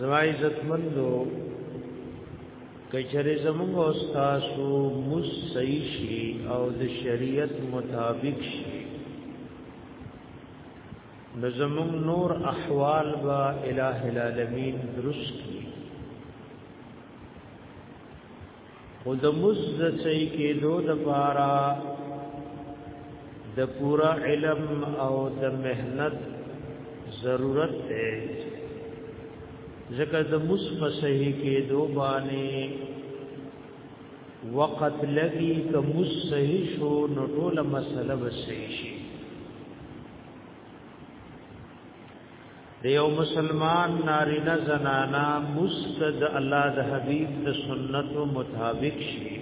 زما عزت مندو کچره زموږ استاد سو مس صحیح شي او د شریعت مطابق شي نو زموږ نور احوال با الہ العالمین درست کی خو د مزد صحیح کېدو د پارا د پورا علم او د مهنت ضرورت دی ځکه د مصف صحیح کېدو باندې وقت لګي که مص صحیح شو نو ټول مسله به صحیح شي د یو مسلمان نارینه زنانا مستد الله د حبیب د سنت مطابق شي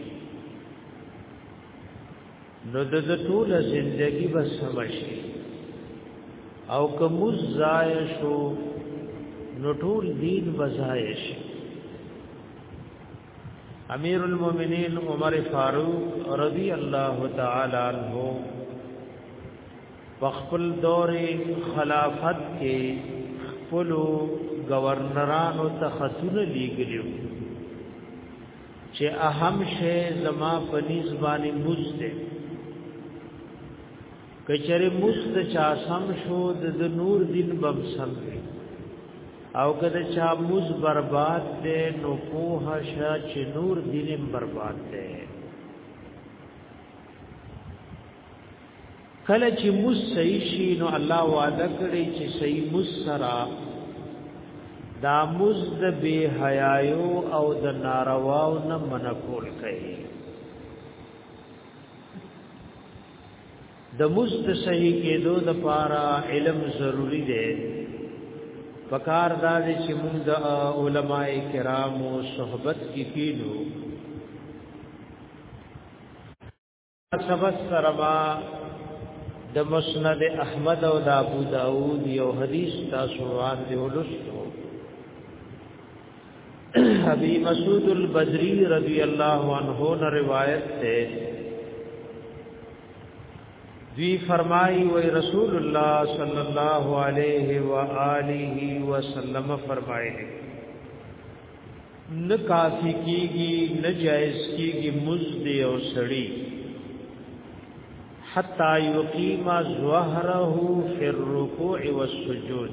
نو د ټول زندگی به سم شي او کوم زای شو نو ټول دین بزای شي امیر المؤمنین عمر فاروق رضی الله تعالی عنہ وخپل دور خلافت کې خپل گورنرانو ته خطونه لیږلیو چې اهم شی زما په نسبانه مزده کچره مست چا سم شو د نور دین بم سم او کده چا مز برباد ده نو کوه شا چې نور دینم برباد ده کله چې مز صحیح شي نو الله وعده کړی چې صحیح مز سره دا مز د بے حیايو او د نارواو نه منکول کوي د مست صحیح کېدو د پاره علم ضروری دی پکار دا دی چې موږ د علماء کرامو صحبت کې کینو سبب سرما د مسند احمد او د ابو داود یو حدیث تاسو وړاندې ولوستو ابي مسعود البدري رضی الله عنه نے روایت سے دی فرمائی و رسول اللہ صلی اللہ علیہ وآلہ وسلم فرمائے نه کافی کیږي نه جایز کیږي مزد او سړی حتا یقیم ظهره فی الرکوع والسجود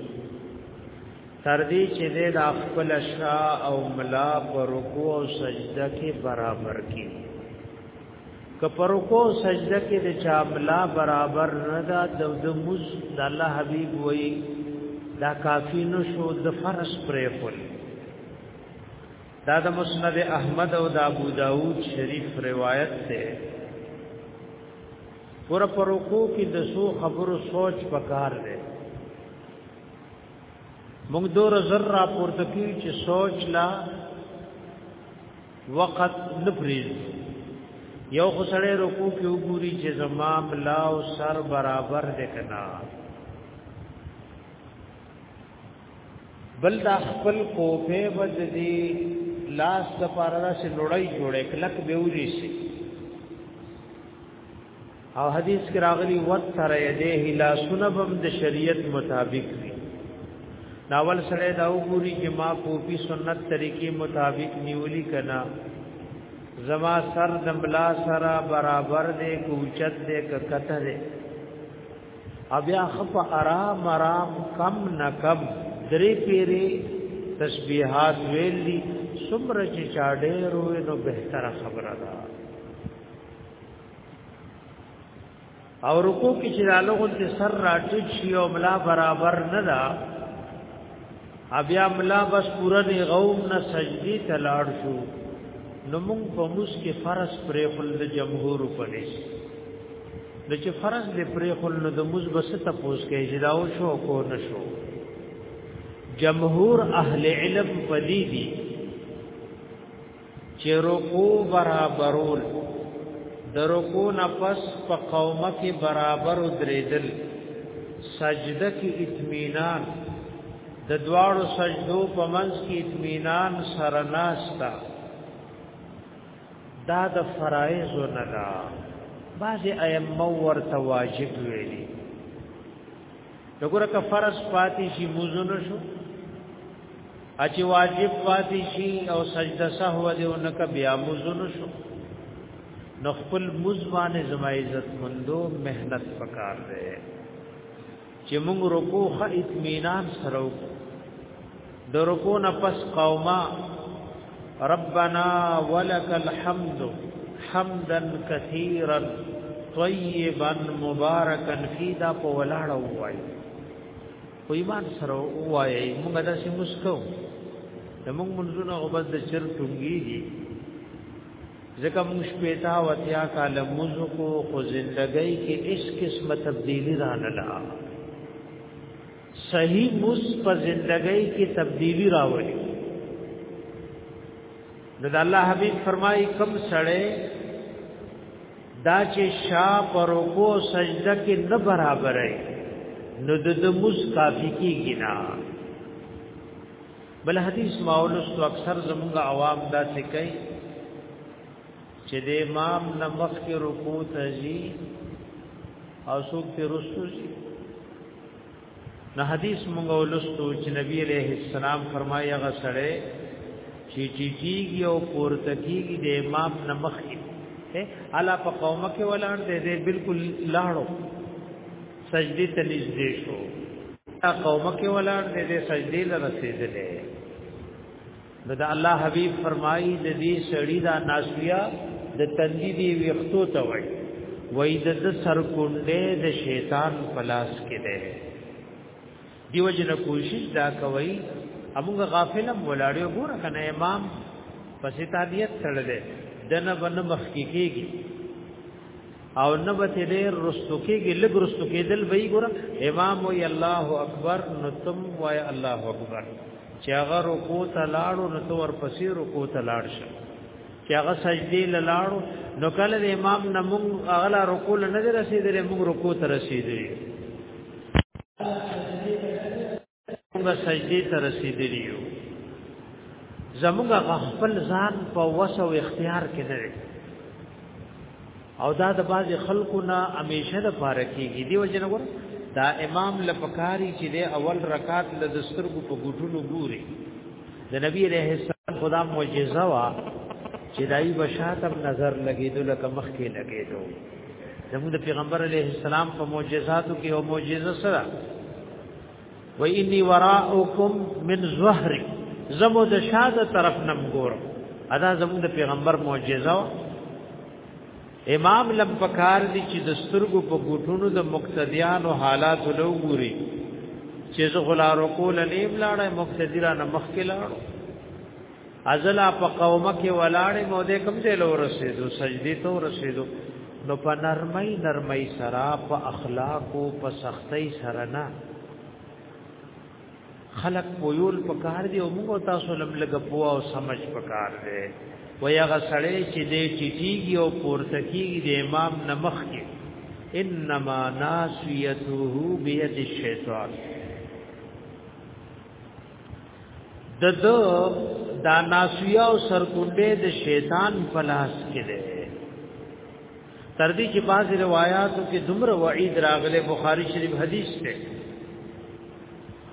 تر دې چې د خپل شا او ملا پر رکوع او سجده کې برابر کی که پر رکوع او سجده کې د چا ملا برابر نه دا د مز د الله حبیب وای دا کافی نشو د فرض پرې فل دا د مسند احمد او د ابو داود شریف روایت ده ور پر رکوع کې د سو خبرو سوچ پکار ده موږ دور زر را پورته کی چې سوچ لا وقت نفریز یو خسړې رکوع کې وګوري چې زما بلا او سر برابر ده کنا بل دا خپل کوپه بد دی لاس د پاره دا چې لړۍ جوړې کلک به وري شي او حدیث کې راغلی وتر یده لا سنبم د شریعت مطابق دی ناول سره دا وګوري چې ما کوپی سنت طریقې مطابق نیولی کنا زما سر دملا سره برابر دې کوچت دې کته دې بیا خف ارام ارام کم نکم درې پیری تسبیحات ویلی سمره چې چا ډېر وې نو بهتره خبره ده او رکو کې چې لاله غو سر راټیټ شي او ملا برابر نه ده بیا ملا بس پورا نه غوم نه سجدي تلاړ شو نو موږ په موس کې فرض پرې خل د جمهور په لیس د چې فرض دې پرې خل نو د موس بس ته پوس کې جداو شو کو نشو جمهور اهل علم پدی دي چې رکوع برابرول د رکوع نه پس په قومه کې برابر درېدل سجده کې اطمینان د دواړو سجدو په منځ کې اطمینان سره ناشتا دا د فرایض نه ده بعض ائمه ورته واجب ویلي دغه که فرض پاتې شي موزونه شو اچي واجب پاتې شي او سجده سهو دې اونکه بیا موزونه شو نو خپل مزبان زما عزت مندو مهنت پکار دی چې موږ رکوع خ اطمینان سره درکو نه پس قوما ربنا ولک الحمد حمدا كثيرا طيبا مباركا في دا په ولاړه وای خو ایمان سره وای موږ دا سي مسکو د موږ منځونه او بس د چر ټونګي دي ځکه موږ شپېتا وتیا کال موږ کو خو ژوندۍ کې اس قسمه تبدیلی رانه صحیح مس په زندګۍ کې تبدیلی راوړي نو د الله حبیب فرمایي کم سړی دا چې شا پر کو سجده کې نه برابرې نو د د مس کافی کیږي نه بل حدیث ماولس تو اکثر زمونږ عوام دا څه کوي چې د امام نمخ کې رکوع تزي او څوک ته رسو شي نو حدیث مونږ ولستو چې نبی عليه السلام فرمایي هغه سره چې ټیټیږي او پورته کیږي د امام نمخ کې الا په قوم کې ولاړ دې دې بالکل لاړو سجدي ته نږدې شو قوم کې ولاړ دې دې سجدي لرسېدلې نو دا الله حبیب فرمایي د دې سړی دا ناسویا د تندې دی ویختو ته وای وای د سر کونډه د شیطان پلاس کې ده دیو جن کوشش دا کوي امغه غافلم ولاړیو ګور کنه امام پسې تابعیت تړلې دنه بنه مخکې کېږي او نبت ډیر رستو کېږي لګ رستو کېدل به یې ګور امام وی الله اکبر نو تم وای الله اکبر چې هغه رکوع ته لاړو نو تور پسې رکوع ته لاړ شه چې هغه سجدي لاړو نو کله د امام نه موږ اغلا رکوع نه رسیدلې موږ رکوع ته رسیدلې موږ سجدي ته رسیدلی یو زموږ خپل ځان په وسه او اختیار کې نه دی او دا د باز خلکو نه همیشه د پاره کېږي دی وجه نه ګور دا امام لپکاری چې د اول رکعت له دسترګو په ګټونو ګوري د نبی رحم السلام خدا معجزه وا چې دای بشاتم نظر لګیدو لکه مخ کې لګیدو زموږ د پیغمبر علیه السلام په معجزاتو کې او معجزه سره و انی وراءکم من زهر زمو د شاده طرف نم ګور ادا زمو د پیغمبر معجزه امام لم پکار دي چې د سترګو په ګوټونو د مقتدیانو حالات لو ګوري چې زغلارو کول نیم لاړه مقتدیرانه مخکې لاړو ازلا په قومه کې ولاړې مو دې کوم ځای لور رسیدو سجدي ته رسیدو نو په نرمۍ نرمۍ سره په اخلاق او په سختۍ سره نه خلق پویول پکار دی او موږ تاسو لم لګ پوا او سمج پکار دی ویا غسړې چې دې ټیټیږي او پورته کیږي د امام نمخ کې انما ناسیته بيد الشیطان د د دا ناسویا او سرکونډه د شیطان پلاس کې ده تر دې چې بعض روایتو کې دومره وعید راغله بخاری شریف حدیث ته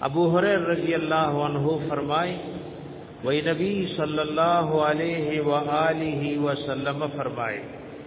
ابو هريره رضی الله عنه فرمای وی نبی صلی الله علیه و آله وسلم فرمای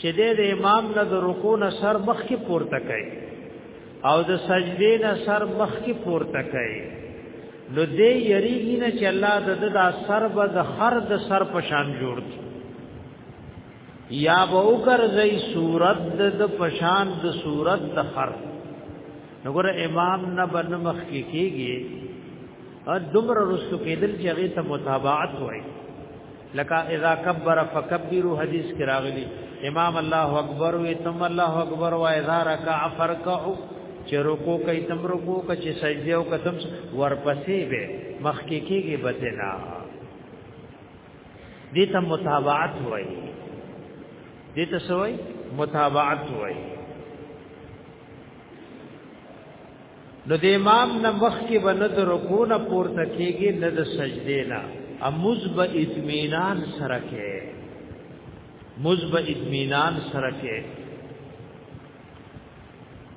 چې د امام نه د رکوع نه سر مخ کې پورته کوي او د سجدې نه سر مخ کې پورته کوي نو دې یریږي نه چې الله د د سر به د هر د سر په شان جوړ کړي یا به وګرځي صورت د پشان د صورت د خر نو ګره امام نه بن مخ کې کېږي ا دومره رسو کېدل چې هغه ته متابعت وایي لکه اذا کبر فکبروا حدیث کې راغلی امام الله اکبر وی تم الله اکبر و اذا رکع فرکعوا چې رکوع کوي تم رکوع کوي چې سجده او قسم ورپسې به مخکې کېږي بدنا دې ته متابعت وایي دې ته سوې متابعت وایي نو د امام نه مخ کې بند رکو نه پورته کېږي نه د سجدې نه اموز به اطمینان سره کې موز به اطمینان سره کې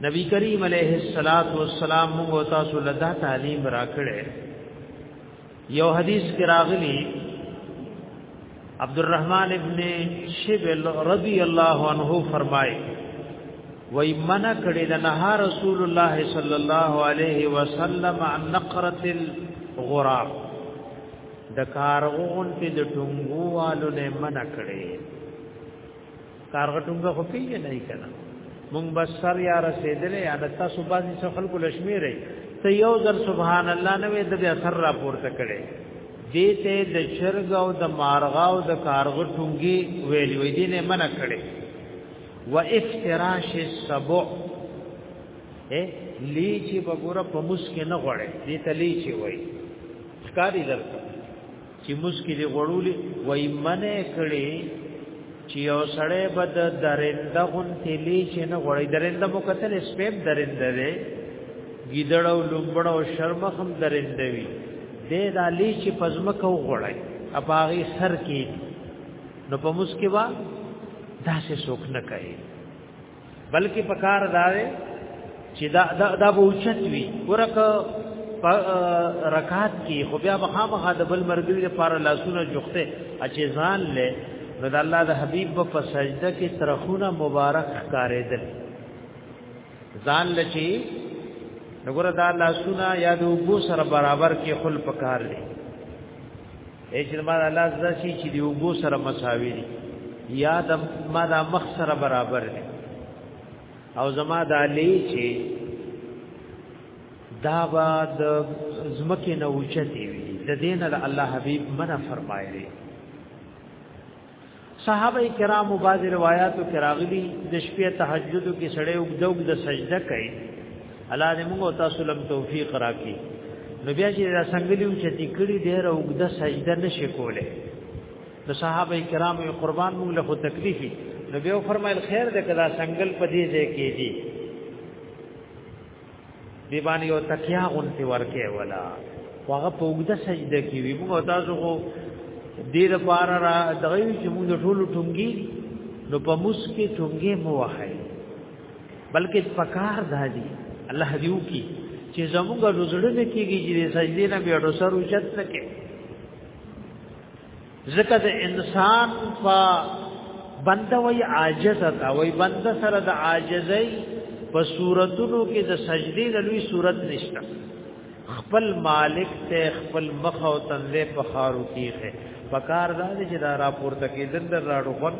نبی کریم علیه الصلاۃ والسلام موږ تاسو لدا تعلیم راکړې یو حدیث کې راغلی عبد الرحمن ابن شبل رضی الله عنه فرمای وای من کړي د نه رسول الله صلی الله علیه وسلم عن نقره الغراب د کارغون په د ټنګوالو نه من کړي کارغه ټنګه خو پیږي نه کنا مونږ بس سر یا رسیدلې یا د تاسو باندې څو خلکو لشمیرې ته یو ځل سبحان الله نو د بیا سر را پورته کړي دې ته د شرګ او د مارغا او د کارغه ټنګي ویلې وې دې نه منع کړي و افتراش السبع اے لیچی بګوره په مسکه نه غړې دې ته لیچی وای ښکاری درته چې مسکی دی غړولې وای منه کړي چې یو سړی بد درنده غون تلی چې نه غړی درنده مو کتل سپیب درنده دی ګیدړ او لومبړ او شرم هم درنده وی دې د علی چې پزمکه وغړی اپاغي سر کې نو په مسکی وا داسې سوک نه کوي بلکې پکار دا دی چې دا دا دا به اوچت وي ورکه رکعات کې خو بیا به خامخا د بل مرګري لپاره لاسونه جوخته اچې ځان لې نو د الله د حبيب په سجده کې ترخونه مبارک کارېدل ځان لچی نګور دا لاسونه یا د وګو سره برابر کې خل پکار دي اجرمان الله ذاتی چې دی وګو سره مساوي دي یا د ما د مخ سره برابر دي او زما د علی چې دا با د زمکه نه اوچتي وي د دین الله حبیب منه فرمایلی صحابه کرامو بعض روایتو کې راغلي د شپې تهجد کې سړی وګدوګ د سجده کوي الله دې موږ تاسو لم توفیق راکړي نو بیا چې دا څنګه لیو چې تکړی ډیر وګد سجده نشي کوله د صحابه کرامو قربان موږ له تکلیفي نو بیا فرمایل خیر دې کدا څنګه په دې ځای کې دي دی باندې یو تکیا غونتی ورکه ولا هغه په وګړه سجده کې وی موږ تاسو کو دې د پار را دغه چې موږ ټول ټونګي نو په موس کې ټونګي مو وحای بلکې پکار دادی الله دیو کی چې زموږ رزړه نه کیږي چې سجده نه بیا ورسره چت نه کې ځکه د انسان په بنده وی عاجز تا وی بنده سره د عاجزۍ په صورتونو کې د سجدې د لوی صورت نشته خپل مالک ته خپل مخ او تندې په خارو کېخه پکار دا چې دا راپورته کېدل د راړو خوند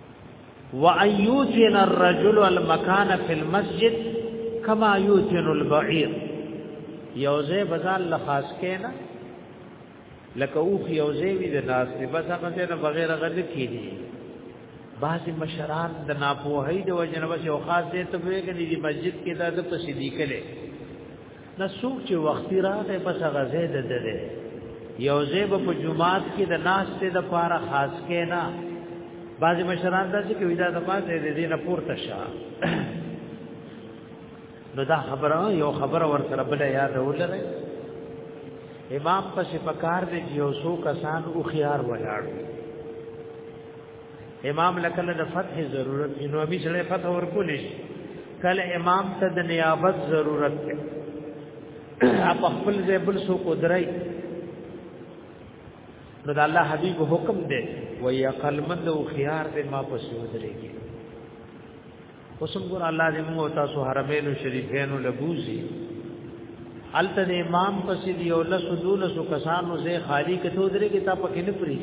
وان یوتن الرجل المکان فی المسجد کما یوتن البعیر یوزه بزال لخاص کینا لکه اوخ یوزه وی د ناس نه بس هغه نه بغیر غل کیږي بعض مشران د ناپوهی د وجنه بس یو خاص دې ته ویګنی دی مسجد کې دا د پسې دی کله نه څوک چې وختي راغی بس هغه ځای د ده دی یو ځای به په جماعت کې د ناستې د پاره خاص کې نه بعضې مشران داسې کوي دا زما ځای دی دې نه پورته شه نو دا خبره یو خبره ورسره بله یاد ولرئ امام پسې پکار دی چې یو څو کسان او خيار ولاړ امام لکله د فتح ضرورت نو ابي سره فتح ورکول شي کله امام ته د نیابت ضرورت دی اپ خپل ځای بل سو کو درای نو د الله حبيب حکم دی ويا قلمند او خيار دې ما پسې ودرېږي اوسم ګور الله دې موږ تاسو حرمین شریفین لبوزي الته د امام پسې دی او لس دولس کسانو زه خالی کته درې کې تا پکې نه پری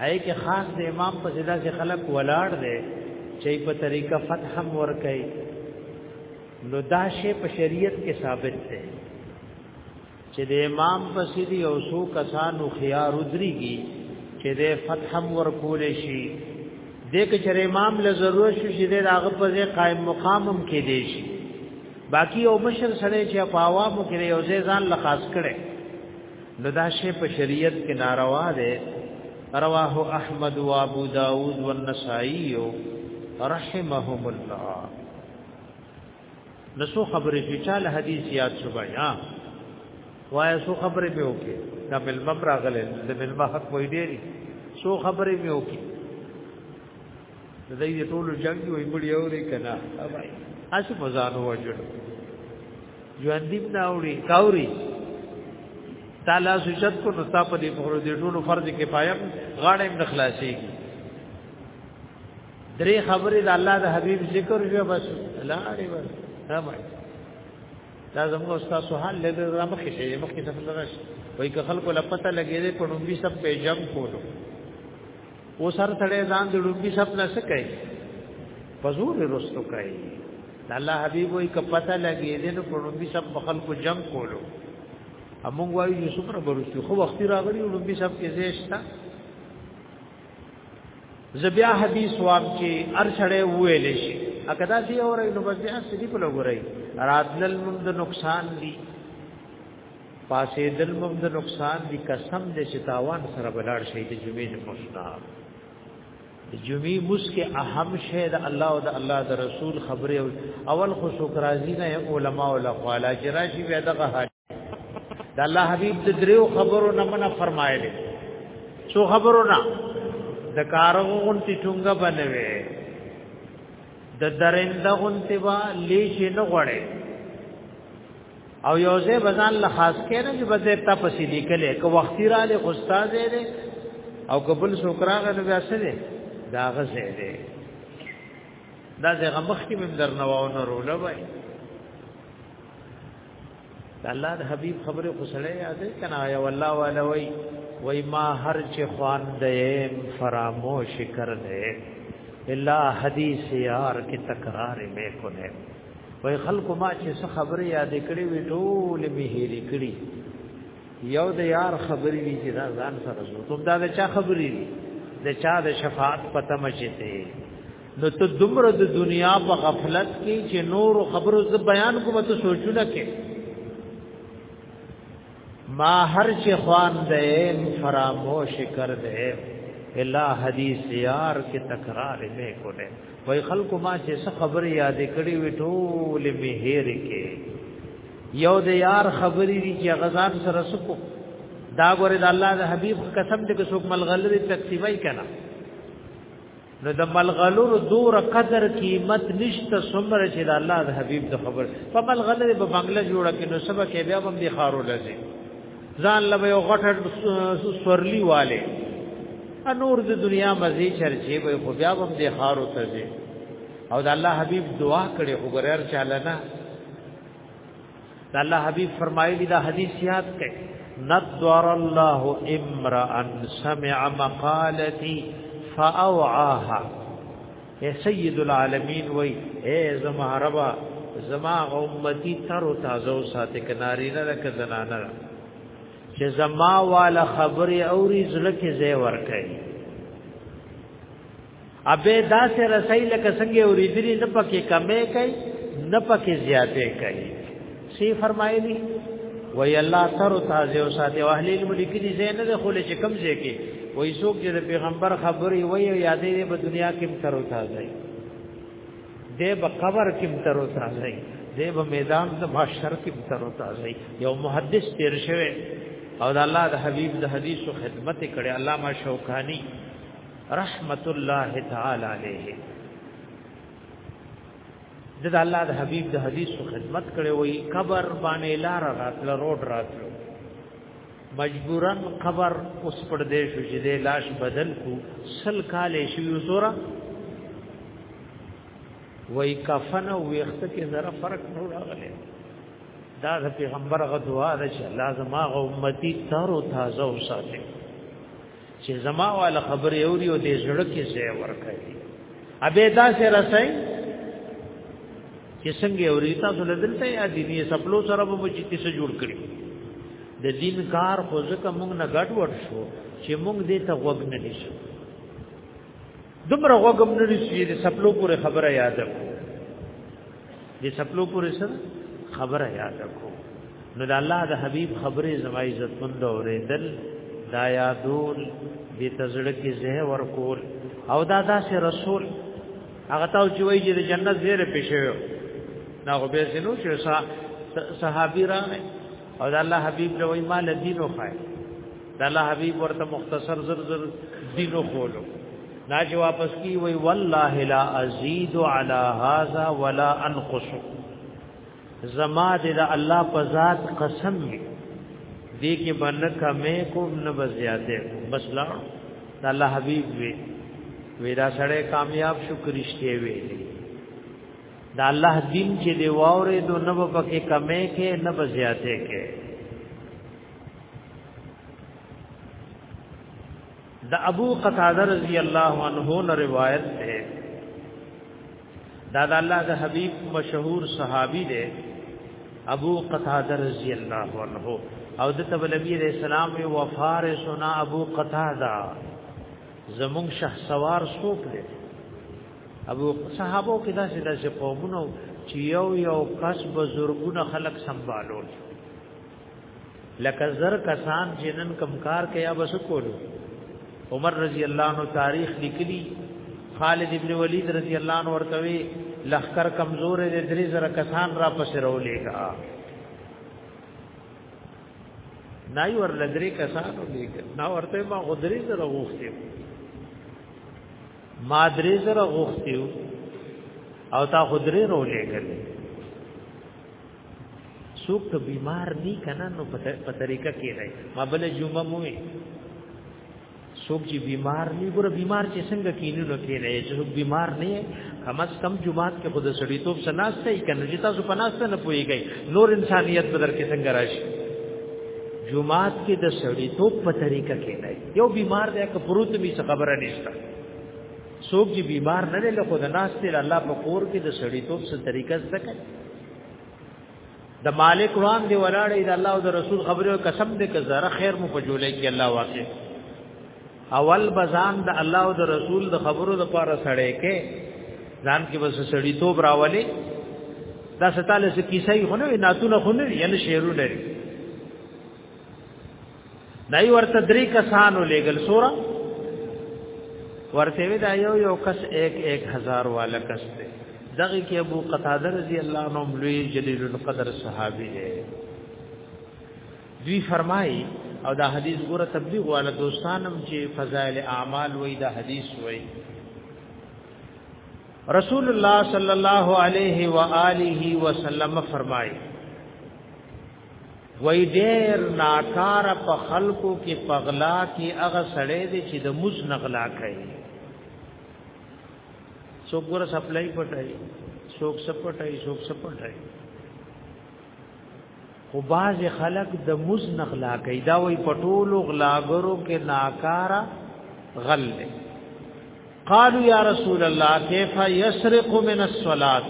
هي کې خاص د امام پسې دا چې خلق ولاړ دی چې په طریقه فتح ور کوي نو دا شی په شریعت کې ثابت دی چې د امام پسې دی او سو کسانو خيار ودريږي چې د فتح ور کول شي د کچر امام له ضرورت شو چې د هغه په ځای قائم مقامم کې دی شي باقی او مشر سره چې په عوامو کې یو ځای ځان لخاص کړي نو دا شی په شریعت کې ناروا ده رواه احمد و ابو داود والنسائی رحمهم الله نو سو خبرې چې چا له حدیث یاد شو بیا وای سو خبرې به وکي دا بل مبر غل د بل ما حق وې ډېری سو خبرې به وکي د دې ټول جنگ وي مړ یو لري کنه اوبای اس مزانو وجړ ژوند دې نه اوري کاوري تعالی سجد کو نو تاسو دې په ورو دې ټول فرض کفایه غاړې مخلاصيږي درې خبرې د الله د حبيب ذکر شو بس لاړې بس دا ما دا زموږ استاد سهال له دې مخکې شي مخکې څه لږه شي وای که خلکو لپته لګې دې په ډومبي سب په جام کولو او سر تړې ځان د ډومبي سب نه سکے پزور رستو کوي الله حبيب وای که پته لګې دې نو په ډومبي سب په خلکو جام کولو امون وایو چې څومره برسو خو وخت راغلی ډومبي سب کې زیشتا زبیا حدیث وام چې ار سړی ویل شي اګدا دی اور نو بس بیا سړي په لګورای راتل مند نقصان دی پاسې دل مند نقصان دی قسم دې چې تاوان سره بلاړ شي د جمعې د مشنا د جمعې مس کې اهم شی د الله او د الله د رسول خبره اول خو شکر راضی نه علماء او لخوالا چې راشي بیا دغه د الله حبيب د دریو خبرو نه منه فرمایلی څو خبرو نه د کارو غونتی ټونګه بنوي د درنده غونتی با لیش نه غړي او یو ځای بزان له خاص کې نه چې بده تاسو لیکلې کو وختي را له استاد دې او قبل سوکراغه نه بیا سره دا غزه دې دا زغه مخکې مم درنواو نه روله وای الله د حبيب خبره خو سره یادې کنه یا والله والا وای وای ما هر چې خوان دې فراموش کر دې الا حدیث یار کې تکرار مې کو نه وای خلق ما چې څه خبره یادې کړې وې ټول مې هېرې کړې یو د یار خبرې دي چې دا ځان سره زو ته دا د چا خبرې دي د چا د شفاعت پته مچته نو ته دومره د دنیا په غفلت کې چې نور خبرو ز بیان کوم ته سوچونه کې ما هر چې خوان دې فراموش کر دې الا حدیث یار کې تکرار نه کوله وای خلکو ما چې څه خبر یادې کړې وې ټول می هېر کې یو د یار خبرې دي چې غزان سره سکو دا ګوره د الله د حبیب قسم دې کې څوک ملغلري تقسیمای کنا نو د ملغلور دور قدر قیمت نشته سمره چې د الله د حبیب د خبر په ملغلر په بنگله جوړه کې نو سبا کې بیا هم دي خارو لږي ځان لبه یو غټه سورلی والے انور د دنیا مزي چرچه به خو بیا هم دي خارو ته او د الله حبیب دعا کړي خو ګرر چاله نه الله حبیب فرمایلی دا حدیث یاد کړئ نضر الله امرا سمع مقالتي فاوعاها اے سید العالمین وای اے زما ربا زما امتی تر تازه ساتي کناری نه لکه زنانه چې زما والا خبره اوري زړه کې زې ور کوي ابه دا سه رسای لکه څنګه اوریدلی نه پکې کمې کوي نه پکې زیاتې کوي سی فرمایلی وی الله تر تازه او ساته اهل علم لیکلي زین نه خو لچ کم ځای کې وای څوک چې د پیغمبر خبرې وای یادې په دنیا کې تر تازه دی به قبر کې تر تازه دی به میدان د محشر کې تر تازه یو محدث تیر شوی او د الله د حبیب د حدیثو خدمت کړي علامه شوکانی رحمت الله تعالی علیه د الله د حبیب د حدیث خدمت کړي وي قبر باندې لار راتل روډ راتل مجبورا قبر اوس پر دې شو چې د لاش بدل کو سل کالې شو یوزورا وای کفن او وخت کې زره فرق نه راغلی دا د پیغمبر غ دعا ده چې الله زما امتی تر او تازه وساتي چې زما والا خبره اوري او دې زړه کې ځای ورکړي ابه دا سه رسای چې څنګه اوري تاسو له دلته یا دیني سپلو سره به چې کیسه جوړ کړی د دین کار خو ځکه موږ نه غټ وټ شو چې موږ دې ته وګ نه نشو دومره وګم نه رسیږي د سپلو پورې خبره یاد کو د سپلو پورې سره خبره یاد کو نو د الله د حبیب خبره زما عزت مند اورېدل دا یادول د تزړه کې زه ورکول او دا داسې رسول هغه تاو چې وایي چې د جنت زیره پېښوي دا خو به سينو چې صحابي راغی او دا الله حبیب له وای ما لدین او خای دا الله حبیب ورته مختصر زر زر دین او خولو نا چې واپس کی وای والله لا ازید علی هذا ولا انقص زما دې دا الله په ذات قسم دی دې کې باندې کمې کوم نه بزیاته بس لا الله حبیب وی ویرا سره کامیاب شو کرشته وی دا الله دین چې دی واورې دو نه په کې کمې کې نه په زیاتې کې د ابو قتاده رضی الله عنه نه روایت ده دا د الله د حبیب مشهور صحابي ده ابو قتاده رضی الله عنه او د تب نبی علیہ السلام یو وفارسنا ابو قتاده زمون شخصوار سوق ده ابو صحابو کې دا سیدا چې قومونو چې یو یو کس بزرګونه خلق سنبالو لکه زر کسان جنن کمکار کې یا بس کولو عمر رضی الله عنه تاریخ لیکلی خالد ابن ولید رضی الله عنه ورتوي لخر کمزور دې درې زر کسان را پسې رولېګا نای ور لدرې کسان ولېګا نا ورته ما غدرې زر غوښتي ما درې زره غوښتیو او تا خو درې رولې کړې څوک ته بیمار دی کنه نو په طریقه کې دی ما بل جمعه مو څوک چې بیمار نه ګره بیمار چې څنګه کینو نو کې نه چې څوک بیمار نه کم از کم جمعات کې خود سړی توپ سناسته یې کنه چې تاسو پناسته نه پويږئ نور انسانيت بدر کې څنګه راشي جمعات کې د سړی توپ په طریقه کې نه یو بیمار دی که پروت می څه خبره نشته څوک چې بیمار نه دی له خود ناس ته الله په کور کې د سړی توپ څه طریقه زده کوي د مالک روان دی ولاړې د الله او د رسول خبره قسم دې که زره خیر مو په جوړې کې الله واقع اول بزان د الله او د رسول د خبرو د پاره سړې کې ځان کې بس سړی توپ راولي دا ستاله څه کیسه یې خونه ناتونه خونه یې شعرونه لري دای ورته درې کسانو لګل سورا ورته وی دا یو یو کس 1 1000 والا کس دی دغه کې ابو قتاده رضی الله عنه لوی جلیل القدر صحابي دی دوی فرمایي او دا حدیث ګوره تبلیغ والا دوستانم چې فضائل اعمال وای دا حدیث وای رسول الله صلی الله علیه و آله وسلم فرمایي وای ډیر ناکار په خلکو کې پغلا کې هغه سړی دی چې د موس نغلا کوي څوک ور سپلای پټای څوک سپټای څوک سپټای خو باز خلک د موس نغلا کوي دا وای پټولو غلاګرو کې ناکارا غل دی قالوا یا رسول الله کیف یسرق من الصلاه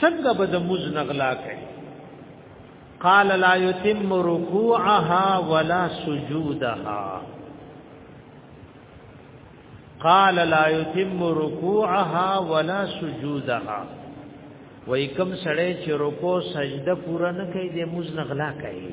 څنګه به د موز نغلا کوي قال لا يتم ركوعها ولا سجودها قال لا يتم ركوعها ولا سجودها وای کوم سړی چې رکو سجده پورا نه کوي د موز نغلا کوي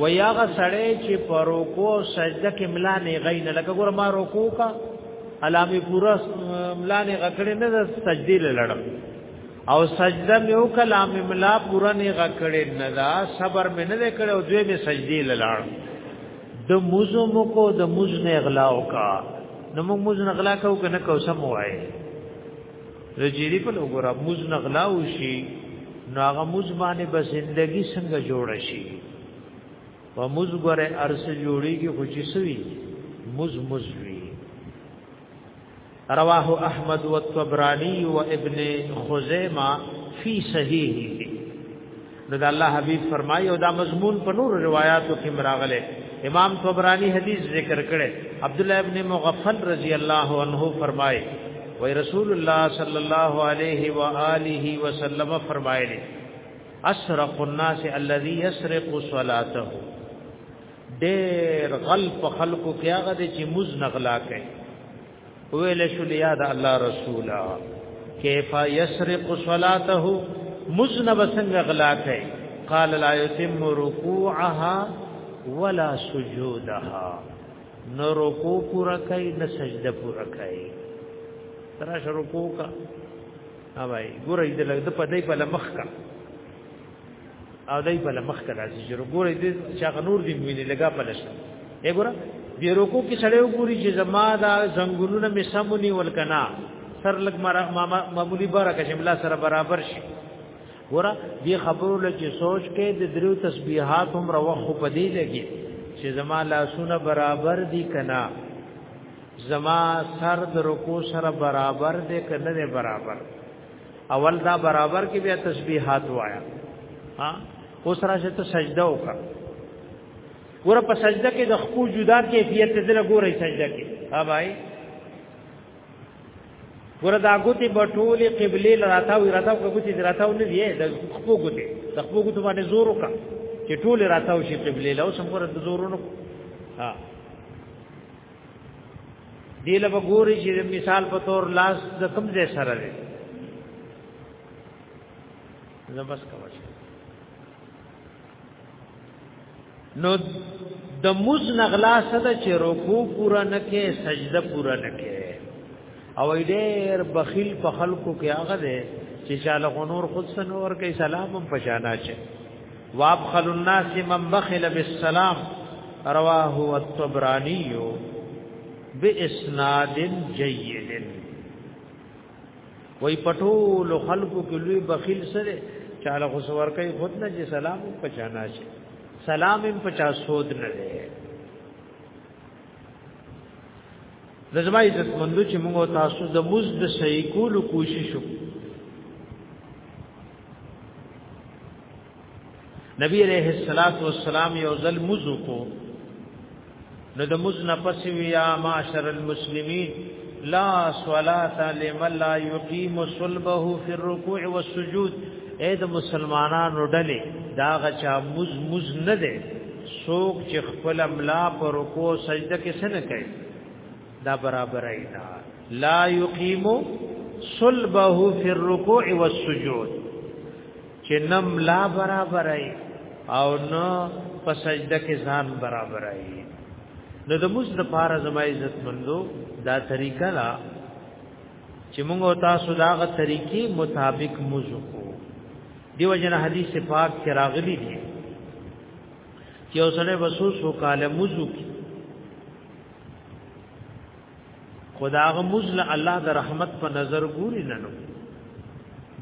و یاغه سړی چې په رکوع او سجده کې ملا نه غي نه لکه ګور ما رکوع کا علامه پورا ملا نه غکړې نه د سجدي لړم او سجده مې او کلام ملا پورا نه غکړې نه دا صبر مې نه کړې او دوی مې سجدي لړم د موزو مو کو د موز نه اغلا وکا نو موږ موز نه اغلا کو کنه کو سم وای رجیری په لګورا موز نغلا وشي نو هغه موز باندې به زندگی څنګه جوړ شي و موز ګره ارس جوړیږي خو چې سوي موز موز وی رواه احمد والطبراني وابن خزيمه في صحيحه نو د الله حبیب فرمایي او دا مضمون په نور روایتو کې مراغله امام طبرانی حدیث ذکر کړي عبد الله ابن مغفل رضی الله عنه فرمایي وای رسول الله صلی الله علیه و آله وسلم فرمایلی اسرق الناس الذي يسرق صلاته ډېر غلط خلقو کې هغه چې مز نغلا کوي ویل شو لیا د الله رسولا کیف یسرق صلاته مزن وسنګ غلا کوي قال لا یتم رکوعها ولا سجودها نو رکوع پورا کوي نه سجده پورا کوي تراش رکوع کا اوای ګورې دې لګ د پدې په لمخ کا او دای په لمخ کې راځي چې وګوره دې چې غنور دې ویني لګا پلش یې ګوره دې روکو کې سړی وګوري چې زما دا زنګونونه مې سمونی ولکنا سر لګ معمولی بارا کې شملا سره برابر شي ګوره دې خبرو لږه سوچ کې د درو تسبیحات هم روخ په دې لګي چې زما لاسونه برابر دي کنا زما سر د رکو سره برابر دي کنه برابر اول دا برابر کې بیا تسبیحات وایا ها اوس راشه ته سجده وکړه ګور په سجده کې د خپل جدا کیفیت ته نه ګورې سجده کې ها بھائی ګور دا ګوتې بټولې قبله لراتاو راتاو کوتې دراتاو نه دی د خپل ګوتې د خپل ګوتې باندې زور وکړه چې ټول راتاو شي قبله له اوس هم ګور د زورونو ها دی له وګوري چې مثال په تور لاس د کوم ځای سره دی زه بس کوم نو د موز نغلا سره چې رکوع پورا نکې سجده پورا نکې او ډېر بخیل په خلکو کې هغه دی چې شاله غنور خود سنور کې سلام هم پشانا چي وابخل الناس من بخل بالسلام رواه الطبراني باسناد جيد وای پټول خلقو کې لوی بخیل سره چاله خو سور کوي خود نه چې سلام پچانا شي سلام هم پچا سود نه دی لزما عزت مندو چې موږ تاسو د مز د صحیح کولو کوشش وکړو نبی علیہ الصلات والسلام یو ځل مزو کو نو د مز نه پس ویا معاشر المسلمین لا صلات لمن لا یقیم صلبه فی الرکوع والسجود اے د مسلمانانو ډلې دا غچا مز مز نه ده سوک چې خپل املا پر رکوع سجده کې سن کوي دا برابر اینا لا یقیم صلبه فی الرکوع والسجود چې نم لا برابر ای او نو په سجده کې ځان برابر ای نو د موږ د پاره زما عزت مندو دا طریقه لا چې موږ تاسو داغه طریقې مطابق موضوع کو دیو جن حدیث پاک کې راغلی دی چې اوسره وسوس وکاله موضوع کی خداغه مزل الله د رحمت په نظر ګوري نه نو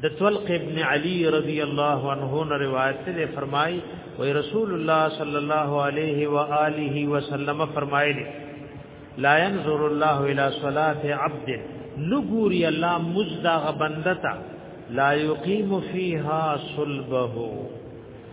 د طلق ابن علی رضی الله عنه نه روایت ده فرمای وی رسول الله صلی الله علیه و آله وسلم فرمایلی لا ينظر الله الى صلاه عبد نګوري الله مزدا غبندتا لا يقيم فيها صلبه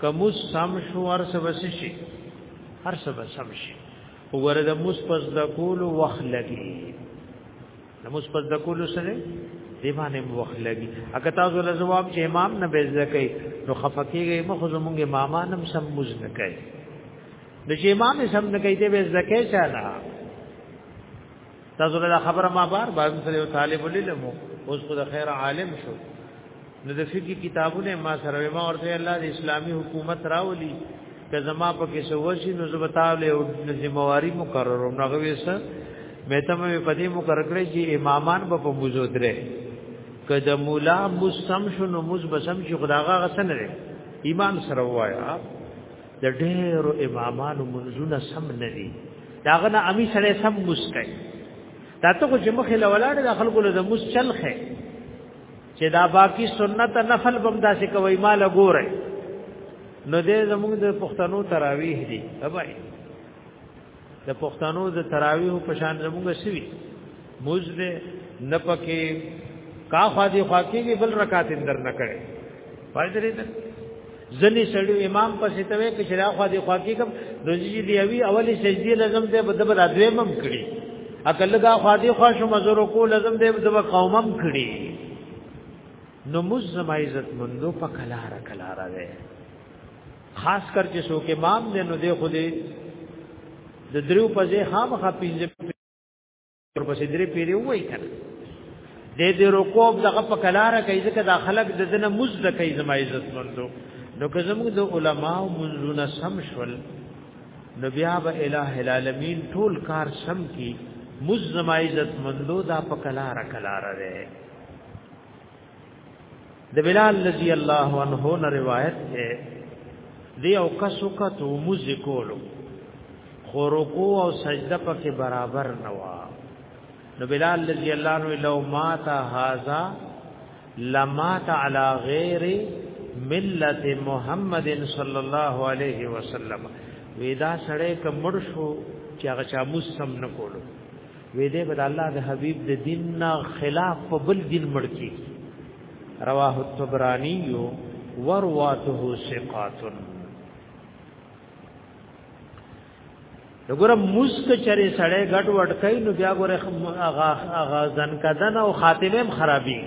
کوم سم شو هر څه بس شي هر څه بس سم شي وګوره د موس پس د کول وخت لګي د موس پس د کول سره دی باندې وخت لګي اګه تاسو له جواب چې امام نه بیز کوي نو خفقېږي مخ زمونږ امامان هم سم موز نه کوي د چې امام سم نه کوي دی بیز کوي چاله تاسو له خبره ما بار بار سره طالب لیدمو اوس خو د خیر عالم شو نو د فقہی کتابونه ما سره ما ورته الله د اسلامی حکومت راولي که زما په کې سوشي نو زبتاله او ذمہواری مقرر او نغوي سره مې ته مې پدې مقرر کړې چې امامان به په موزو درې که د مولا مسم شنو مز بسم چې خداغه غسن لري امام سره وایا د ډېرو امامانو منځونه سم نه دي داغه نه امي سره سم مسکای دا ته چې مخې لولاړ د خلکو له مس چلخه چې دا باقی سنت نفل بم داسې کوي مال ګوره نو دې زموږ د پښتنو تراویح دي بابا د پښتنو د تراویح په شان زموږ سوي موز دې نه پکې کا خوا دې خوا کېږي بل رکعات اندر نه کړي پاتري ته ځنی سړی امام پسې ته وې چې شرا خوا دې خوا کېږم دوی دې اوی اولی سجدي لازم دې بده بل ادویمم کړي اکل دا خوا دې خوا شو مزور کو لازم دې بده قومم کړي نو مزما عزت مندو په کلار کلار ده خاص کر چې څوک امام دی نو دی خو دی د دریو په ځای خامخا پنځه پر پسې درې پیری وای کړه د دې رکوب دغه په کلاره کوي ځکه دا خلک د دنه مزد کوي زما عزت مندو نو که زموږ د علماو منځونه سم شول نو بیا به الٰه العالمین ټول کار سم کی مز زما عزت مندو دا په کلاره کلاره ده د بلال رضی الله عنه نه روایت ده دی او کسو کتو موز کولو خو رکوع او سجده پکې برابر نه وا نو بلال رضی الله عنه لو مات هاذا لمات على غیر ملت محمد صلی الله علیه وسلم ودا سړی کمړ شو چې هغه چا موسم نه کولو وې دې بد الله د حبيب د دین نه خلاف په بل دین مړ کی رواه الطبرانی ورواته ثقات وګوره مسک چرې سړې غټ وټ کای نو بیا ګوره اغا اغا ځن کدن او خاتمه هم خرابي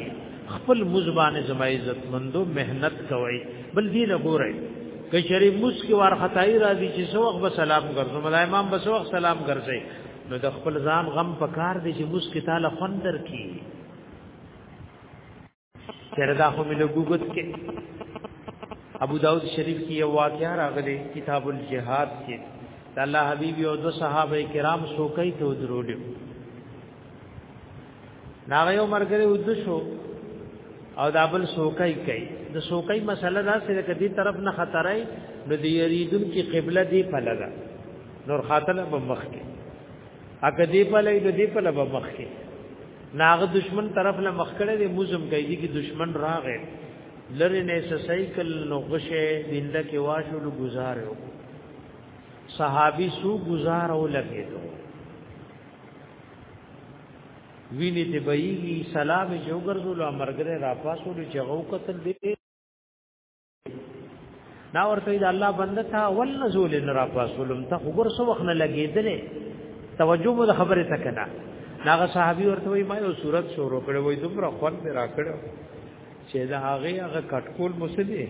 خپل مزبانه زما عزت مندو مهنت کوي بل دې نه ګوره کچری مسک وار خدای راضي چې سو وخت به سلام ګرځو ملایمام به سو وخت سلام ګرځي نو د خپل ځان غم پکار دی چې موس کې تعالی خوندر کی چیرې دا خو ملو ګوګت کې ابو داود شریف کی یو واقعا راغلی کتاب الجهاد کې الله حبیب او دو صحابه کرام سوکې ته درولې ناغه یو مرګره ود شو او دا بل سوکای کوي د سوکای مسله دا چې کدي طرف نه خطرای نو دی یریدون کی قبله دی پلګا نور خاطر به مخ کې اګه دی پلې د دی پله به مخ کې ناغه دشمن طرف له مخ کړه دی موزم کوي دي کی دشمن راغې لری نه سایکل نو غشه دینده کې واشو لو گزارو صحابي سو گزارو لګې دو ویني ته بېږي سلام جو ګرځول امرګره را پاسول چې غو قتل دې نا ورته دا الله بنده تا ول نزول نه را پاسولم ته خبر سو وخت نه لګېدلې توجه مو خبره ته کنا ناغه صحابي ورته وای ما یو صورت شروع کړو وای دومره خوان مې را کړو چې دا هغه هغه کټکول مو څه دی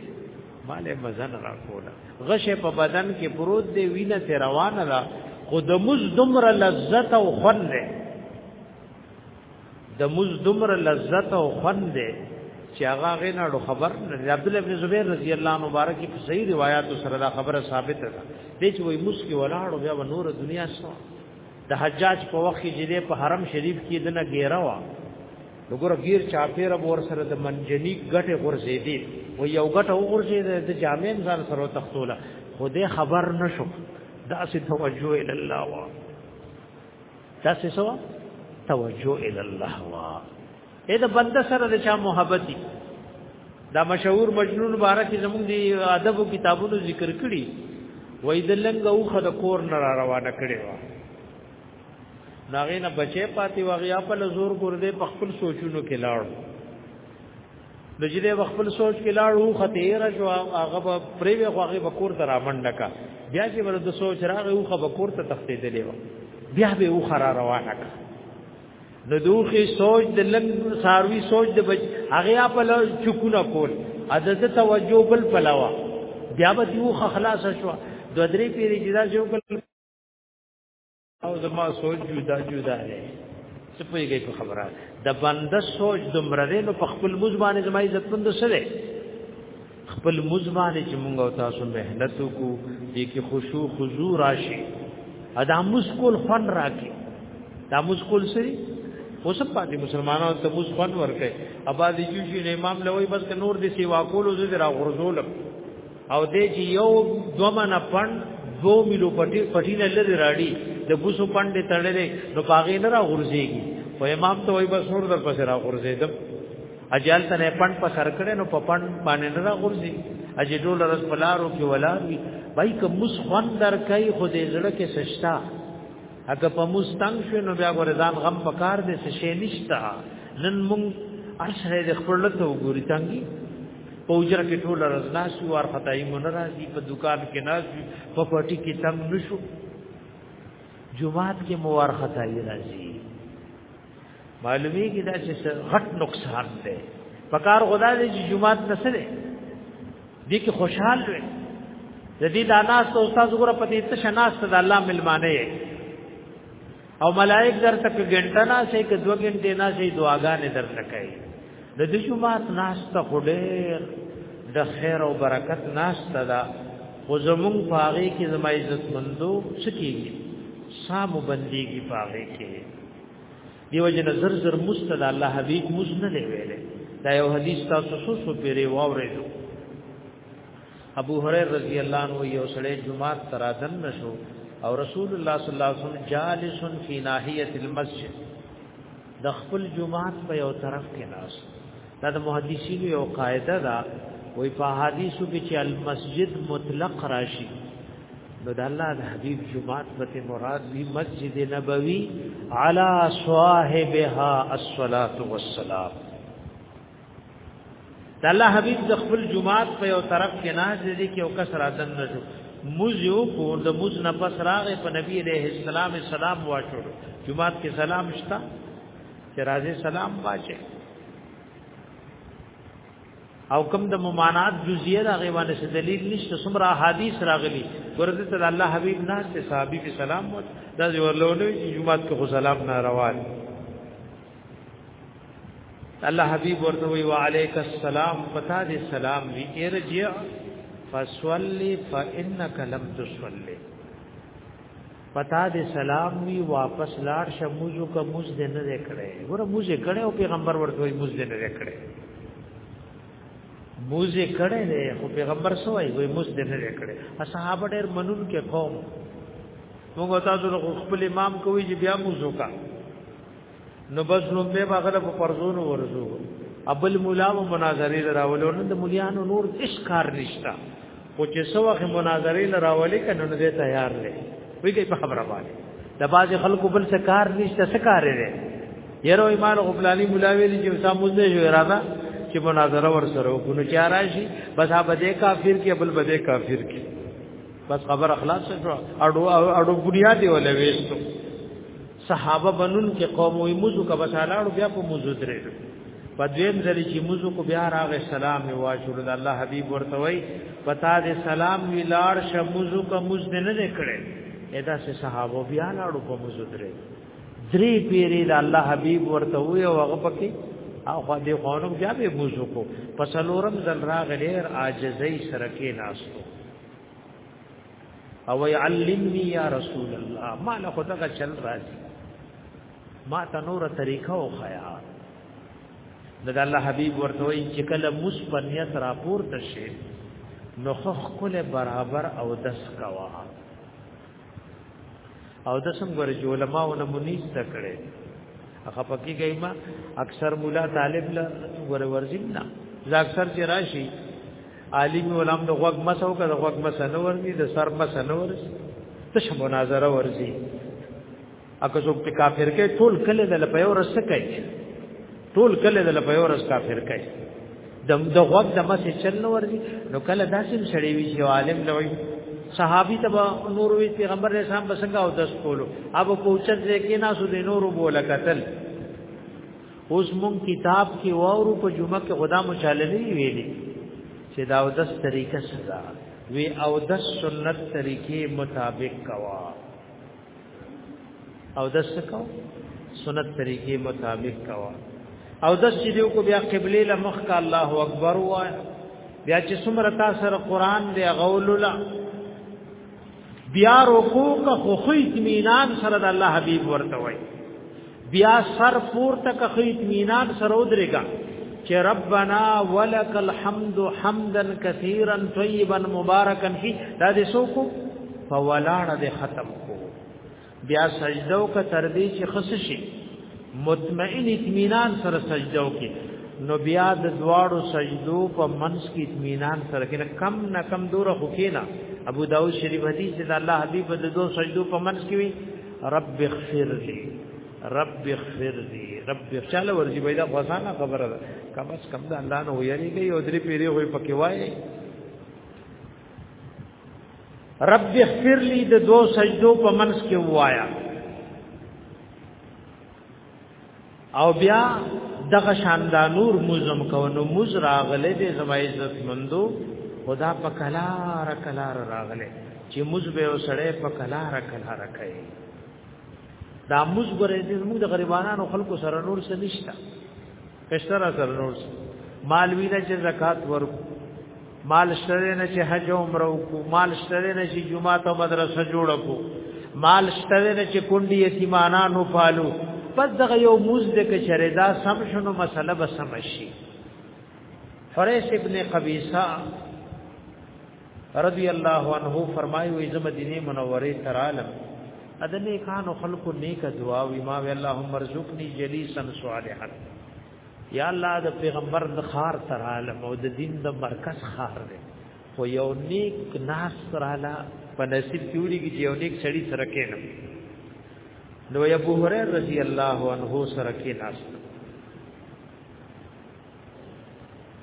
مالې مزن را کوله غشه په بدن کې پروت دی وینه ته روانه ده خو د مز دمر لذت او خن دی د مز دمر لذت او خن دی چې هغه غینړو خبر نه عبد الله بن زبیر رضی الله عنه مبارک په صحیح روایت سره دا خبره ثابته ده د چې وای مس کې ولاړو بیا نور دنیا سره د حجاج په وخت کې جدي په حرم شریف کې دنه ګیره وا وګوره غیر چاپیر اب ور سره د منجنی غټه غرزې دي و یو غټه غرزې د جامع ځان سره تختوله خو دې خبر نشو دا سي توجه ال الله وا دا سي سو توجه ال الله وا اې د بند سره د چا محبت دي دا مشهور مجنون بارک زموږ دی ادب او کتابونو ذکر کړي وای د لنګ او خد کور نه را روانه کړي وا ناغې نه بچې پاتې واغیا په لزور ګردې په خپل سوچونو کې لاړ د جدي خپل سوچ کې لاړ او خطیر شو هغه په پریوي خواږه په کور درا منډه کا بیا چې ور د سوچ راغې او خبر کور ته تختې دلې و بیا به او خرا روانه کا نو دوخي سوچ د لنګ ساروي سوچ د بچ هغه په لور چکونه کول عدد توجه بل پلاوا بیا به یو خلاص شو د درې پیری جدا جو کول او زما سوچ جدا جدا دی څه پوهیږي په خبره د بنده سوچ د مرده نو په خپل مزبانه زما عزت مند سره خپل مزبانه چې مونږ او تاسو مهنت وکړو دې کې خشوع خضوع راشي ادا مسکول فن راکې دا مسکول سری اوس په دې مسلمانانو ته موږ فن ورکې ابا دې چې شي امام لوي بس که نور دې سیوا کولو زه را غرزول او دې چې یو دومنه فن دو ملو پټي پټي نه لري راړي د بوسو پندې تړلې نو پاغې نه را غرزيږي و امام ته وای بس نور در پسې را غرزې دم اجل ته نه پند په سر کړي نو په پند باندې نه راغورځي اجي ټول رس پلارو کې ولاري بای که مس خوان در کوي خو دې زړه کې سشتا اګه په مستنګ شو نو بیا ګور ځان غم پکار دې سشې نشتا نن مونږ اشره دې خپل ته وګوري تانګي پوجر کې ټول رس ناسو ور فتای مون راځي په دکان کې ناسو په پټي کې تم نشو جمعات کې موار ختای راځي معلومیږي دا چې غټ نقصان دی پکار خدا دې چې جمعات نسره دې کې خوشحال وي د دې د اناس او استاد وګړه په دې ته شناس ته د الله ملمانه یې او ملائک در تک ګنټه نه سي کې دوه ګنټه نه سي دعاګانې در تکای د دې جمعات ناس ته خډېر د خیر او برکت ناس ته دا خو زمون پاغي کې زما عزت مندو سکیږي سام بنديږي پاغي کې دیو جن زر زر مستد الله حبیب مز نه دی ویلې دا یو حدیث تاسو سو سو پیری واورېدو ابو هريره رضی الله عنه یو سړی جمعه ترادن نشو او رسول الله صلی الله علیه وسلم جالس فی ناحیه المسجد د خپل جمعه په یو طرف کې ناس دا د محدثین یو قاعده ده وی په حدیثو کې چې المسجد مطلق راشي نو د الله د حبيب جمعات پته مراد دی مسجد نبوي على صاحبها الصلاه والسلام د الله حبيب د خپل جمعات په یو طرف کې ناز دي کې او کسر اذن نه شو موز یو کو د موز نه پس راغې په نبی عليه السلام سلام واچو جمعات کې سلام شتا چې راځي سلام واچي او کوم د ممانعات جزئیه دا غیوانه څه دلیل نشته څومره حدیث راغلی ورته ته الله حبیب نه ته صحابي په سلام و دا ورلونه جمعات کې خو سلام نه روان الله حبیب ورته وی وعلیک السلام پتا دې سلام وی ارجع فصلی فانک لم تصلی پتا دې سلام وی واپس لاړ شه موزو کا موز دې نه کړې ګوره موز یې کړې او پیغمبر ورته وی موز دې نه کړې موز یې کړې نه خو پیغمبر سوای وی موز دې نه کړې اصحاب ډېر منون کې قوم موږ تاسو له خپل امام کوی چې بیا موزو کا نو بس نو به باغله په فرزونو ورزو ابل مولا و مناظره لراولو نن د مليانو نور هیڅ کار نشتا خو چې سو وخت مناظره لراولې کنه نو دې تیار لې وی کوي په خبره باندې د باز خلکو بل څه کار نشته څه کار لري یره ایمان غفلانی مولا ویلی چې وسا موږ نه شو اراده چې مناظره ور سره وکړو چې راشي بس هغه دې کافر کې بل بده کافر کې بس خبر اخلاص شو اډو اډو بنیاد ولې وېستو صحابه بنون کې قوم وي موزو کا بسالاړو بیا په موزو درې په دویم ځل چې موزو کو بیا راغې سلام یې واشور د الله حبیب ورته وای پتا دې سلام ویلار شه موزو کا موز دې نه کړې ادا سه صحابه بیا لاړو په موزو درې درې پیری د الله حبیب ورته وای او هغه پکې او خو دې خورم بیا به موزو کو پسلورم ځل راغې ډېر عاجزۍ سره کې ناشته او علمني یا رسول الله ما له خدغه چل راځي ما ته نور طریقه او خیا د الله حبیب ورته وی چې کله مس پنیت راپور ته شي نو خخ کله برابر او دس کوا او د سم ګور جو علماء نه مونیز تکړه هغه پکې گئی ما اکثر مولا طالب له ور ورزین نه زه اکثر چې راشي عالم علماء د غوږ مسو کړه غوږ مس نه ورزي د سر مس نه ورزي ته شم مناظره ورزي اګه څوک په کافر کې ټول کله د لپاره ورسکه ټول کله د په ورس کافر کوي د د غوږ د مسه چل نو ورځي نو کله داسې سړی وی چې عالم نه وي صحابي تبا نور وی پیغمبر اسلام بسنګ او دس کولو اب پوچت لیکي نه سو د نور بوله قتل اوس مون کتاب کې وورو په جمعه کې خدا مشاله نه ویلي چې دا او دس طریقه سزا وی او دس سنت طریقې مطابق کوا او دس کو سنت طریقې مطابق کوا او دس چې دیو کو بیا قبله لمخ کا الله اکبر وای بیا چې څومره تاسو سره قران دی غول لا بیا رکوع کا خو خو اطمینان سره د الله حبیب ورته وای بیا سر پورته که خو اطمینان سره ودرېګا چې ربنا ولک الحمد حمدا کثیرا طیبا مبارکا فی دا دې سوکو فولاړه دې ختم کو بیا سجده وک تر دې چې خص شي مطمئن اطمینان سره سجده وک نو بیا د دواړو سجدو په منس کې اطمینان سره کې کم نه کم دوره خو کېنا ابو داود شریف حدیث د الله حبیب د دوه سجدو په منس کې وی رب اغفر لي رب اغفر لي رب چاله ورځي پیدا غوسانه خبره ده کم از کم د الله نو یریږي او درې پیری وي پکې وای رب اغفر لي د دوه سجدو په منځ کې وایا او بیا دغه شاندا نور موزم کو نو موز راغله دې زما عزت مندو خدا په کلار کلار راغله چې موز به وسړې په کلار کلار کوي دا موز ګره دې موږ د غریبانو خلکو سره نور څه نشته کشتره سره نور مالوی نه چې زکات ورکو مال شته نه چې حج او عمره وکړو مال شته نه چې جمعه او مدرسه جوړ کړو مال شته نه چې کونډي یتیمانانو پالو پس دغه یو موز د کچره دا سم شنو مسله به سم شي حریث ابن قبیصه رضی الله عنه فرمایي وي زم مدینه منوره ترالم ادنه کانو خلقو نیک دعا وی ما وی اللهم ارزقنی جلیسا صالحا یا الله د پیغمبر د خار تر عالم او د دین د مرکز خار دی خو یو نیک ناس رالا په نصیب کیوړي کې یو نیک سړی سره کېنم نو ابو هريره رضی الله عنه سره کې ناس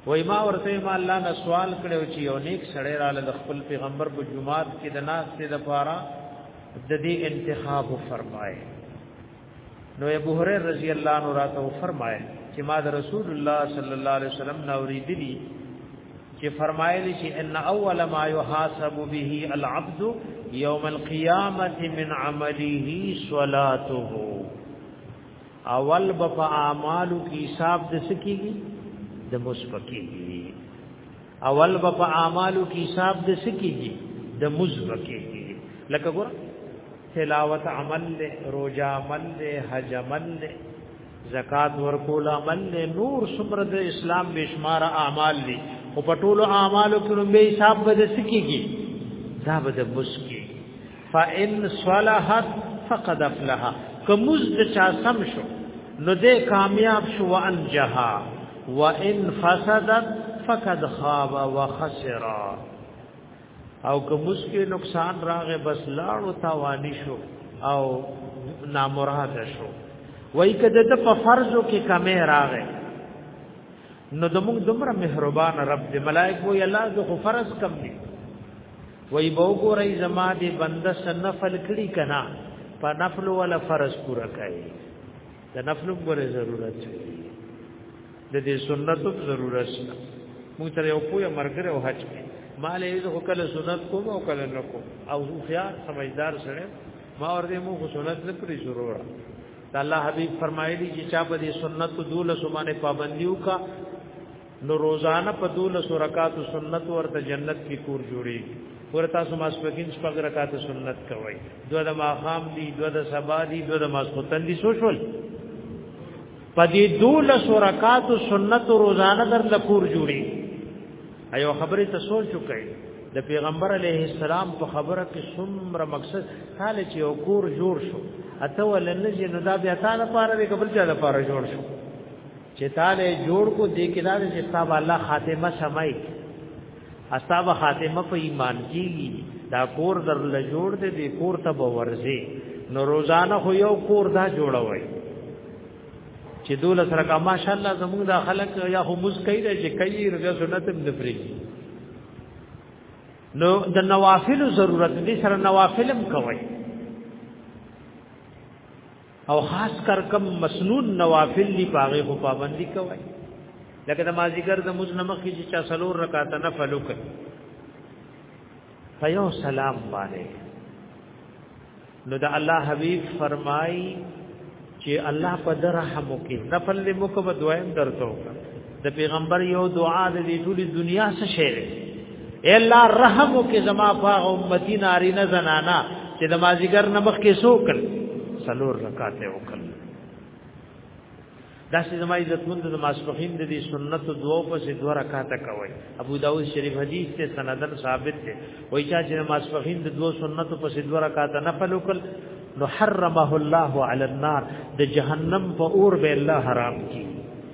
وای ما ورته ما الله نه سوال کړو چې یو نیک سړی رااله د خپل پیغمبر په جمعات کې د ناس ته د پاره د دې انتخاب فرمایي نو ابو هريره رضی الله عنه راته فرمایل چې ما د رسول الله صلی الله علیه وسلم نوریدلی چې فرمایلی چې ان اول ما يحاسب به العبد يوم القيامه من عمله صلاته اول په اعمالو کې حساب د سکیږي د مسبقي اول به په اعمالو کې حساب د سکیږي د مزبکه لکه ګور تلاوت عمل له روزه عمل له حج عمل له زکات ورکول عمل له نور څومره د اسلام بشمار اعمال دي او په ټولو اعمالو کې به حساب به د سکیږي دا به د مسکی فإن صلحت فقد افلح کمز د چا سم شو نو دې کامیاب شو وانجها وان فسدت فقد خاب وخسر او کمز کې نقصان راغې بس لاړو تاوانی شو او نامراد شو وای کده د په فرضو کې کمې راغې نو د موږ دومره مهربان رب دې ملائک وو یلا زه خو فرض کم دي وای به وګورئ زما دې بنده سن نفل کړي کنا په نفل ولا فرض پورا کوي د نفل غوړې ضرورت دی د دې سنتو ضرورت شته موږ ته یو پوهه مرګره او حج کې مال یې ځو کله سنت کوم او کله نه کوم او زو خيار سمجدار سره ما ور دې موږ سنت نه پرې ضرور دا الله حبيب فرمایلی چې چا په دې سنت دوله سمانه پابندیو کا نو روزانه په دول سرکات سنت ورته جنت کې کور جوړي ورته سو ماسپکین شپږ رکعات سنت کوي دو د ماخام دي دو د سبا دي دو د ماسختن دي سوشل په دې دول سرکات سنت روزانه در لکور جوړي ایو خبره ته سوچ چکای د پیغمبر علیه السلام په خبره کې څومره مقصد حال چې یو کور جوړ شو اته ولنه چې نو دا بیا تا لپاره به قبل چا لپاره جوړ شو چې تاله جوړ کو دې کې دا چې صاحب الله خاتمه سمای استاب خاتمه په ایمان کیږي دا کور در له جوړ دې دې کور ته ورځي نو روزانه خو یو کور دا جوړوي چې دوله سره کا ماشاءالله زموږ دا خلک یا خو مز کوي چې کوي رضا سنت هم دفري نو د نوافل ضرورت دې سره نوافل هم کوي او خاص کر کم مسنون نوافل دی پاغه خو پابندی کوي لکه د مازیګر د موز نمخ چې چا سلور رکعات نفل وکړي فیو سلام باندې نو د الله حبیب فرمای چې الله په درحم وکړي نفل مکو دویم درته وکړي د پیغمبر یو دعا د دې ټولې دنیا څخه شعر اے الله رحم وکي زما په امتی ناری نه زنانا چې د مازیګر نمخ کې سوکل سلور رکعات وکړ دا چې زما عزت مند د ماسپخین د دې سنت دوه پسې دوه رکعات کوي ابو داود شریف حدیث ته سندن ثابت دی وایي چې ماسپخین د دوه سنت پسې دوه رکعات نه پلوکل نو حرمه الله علی النار د جهنم په اور به الله حرام کی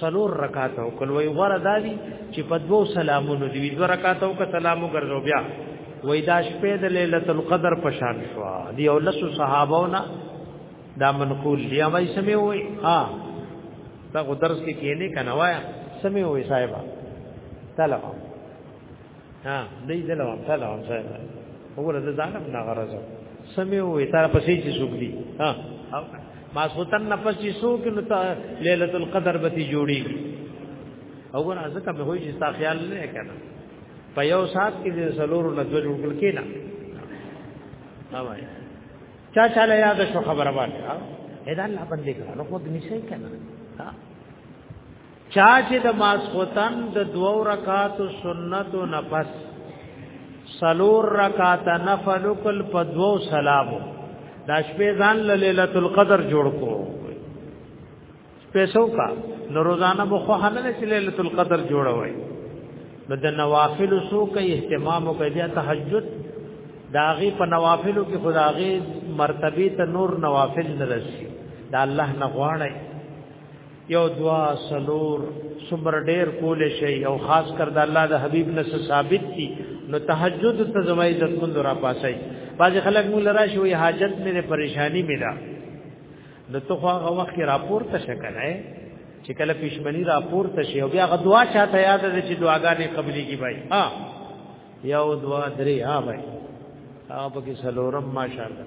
سلور رکعات او کل وی غره دادی چې په دوو سلامونو دی دوه رکعات او که سلامو ګرځو بیا وی دا شپه د ليله القدر په شان شو دی او لس صحابهونه دا منقول دی ما یې سمې وې ها دا غو درس کې کېلې کنه وایا سمې وې صاحب طلب ها دې دلوم دلوم صاحب وګوره د ځانم نه غرض سمې وې تر پسې چې سوق دي ها ما سوتن نفس چې سوق نو ته ليله القدر به تی جوړي وګوره ځکه به وې چې تا خیال نه کنه په یو سات کې د سلور نه جوړ کړل کینا ها وای چا چاله یاد شو خبره باندې ها اې دا الله باندې کړه نو خو دې نشي کنه ها چا چې د ماسخوتن د دوو رکعاتو سنتو نفس سلور رکعات نفل کل په دوو سلامو دا شپې ځان ليله القدر جوړ کو پیسو کا نو روزانه به خو حنل چې ليله القدر جوړوي نو د نوافل سو کوي اهتمام کوي بیا تهجد داغي په نوافلو کې خداغي مرتبه ته نور نوافل نه رسي دا الله نه غواړي یو دوا سلور صبر ډیر کول شي او خاص کر د الله د حبیب نه ثابت دي نو تهجد ته زما عزت مند را پاسي باز خلک مول را شوې حاجت مې پریشانی مې ده د تو خو هغه وخت راپور ته شکنه چې کله پښمنی راپور ته شي او بیا غ دعا چاته یاد ده چې دعاګانې قبلي کی بای ها یو دعا درې ها بای هغه پکې سلورم ماشاءالله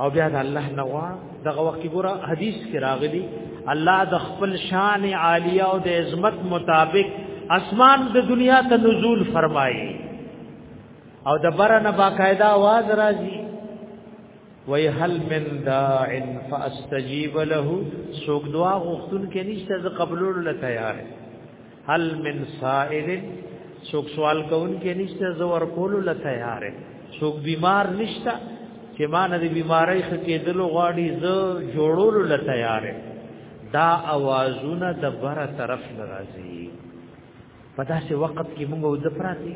او بیا د الله نه غوا دغه وخت ګوره حدیث کې راغلی الله د خپل شان عالیه او د عظمت مطابق اسمان د دنیا ته نزول فرمایي او د برنه باقاعده आवाज راځي وای هل من داع فاستجیب له سوق دعا غوښتون کې نشته ز قبولولو ته تیار هل من سائل څوک سوال کوون کې نشته زور کول له تیار څوک بیمار نشته چې ما نه دی بیماری خکېدل غواړي زه جوړول له تیار دا اوازونه د بره طرف لرازي په داسې وخت کې موږ د پراتی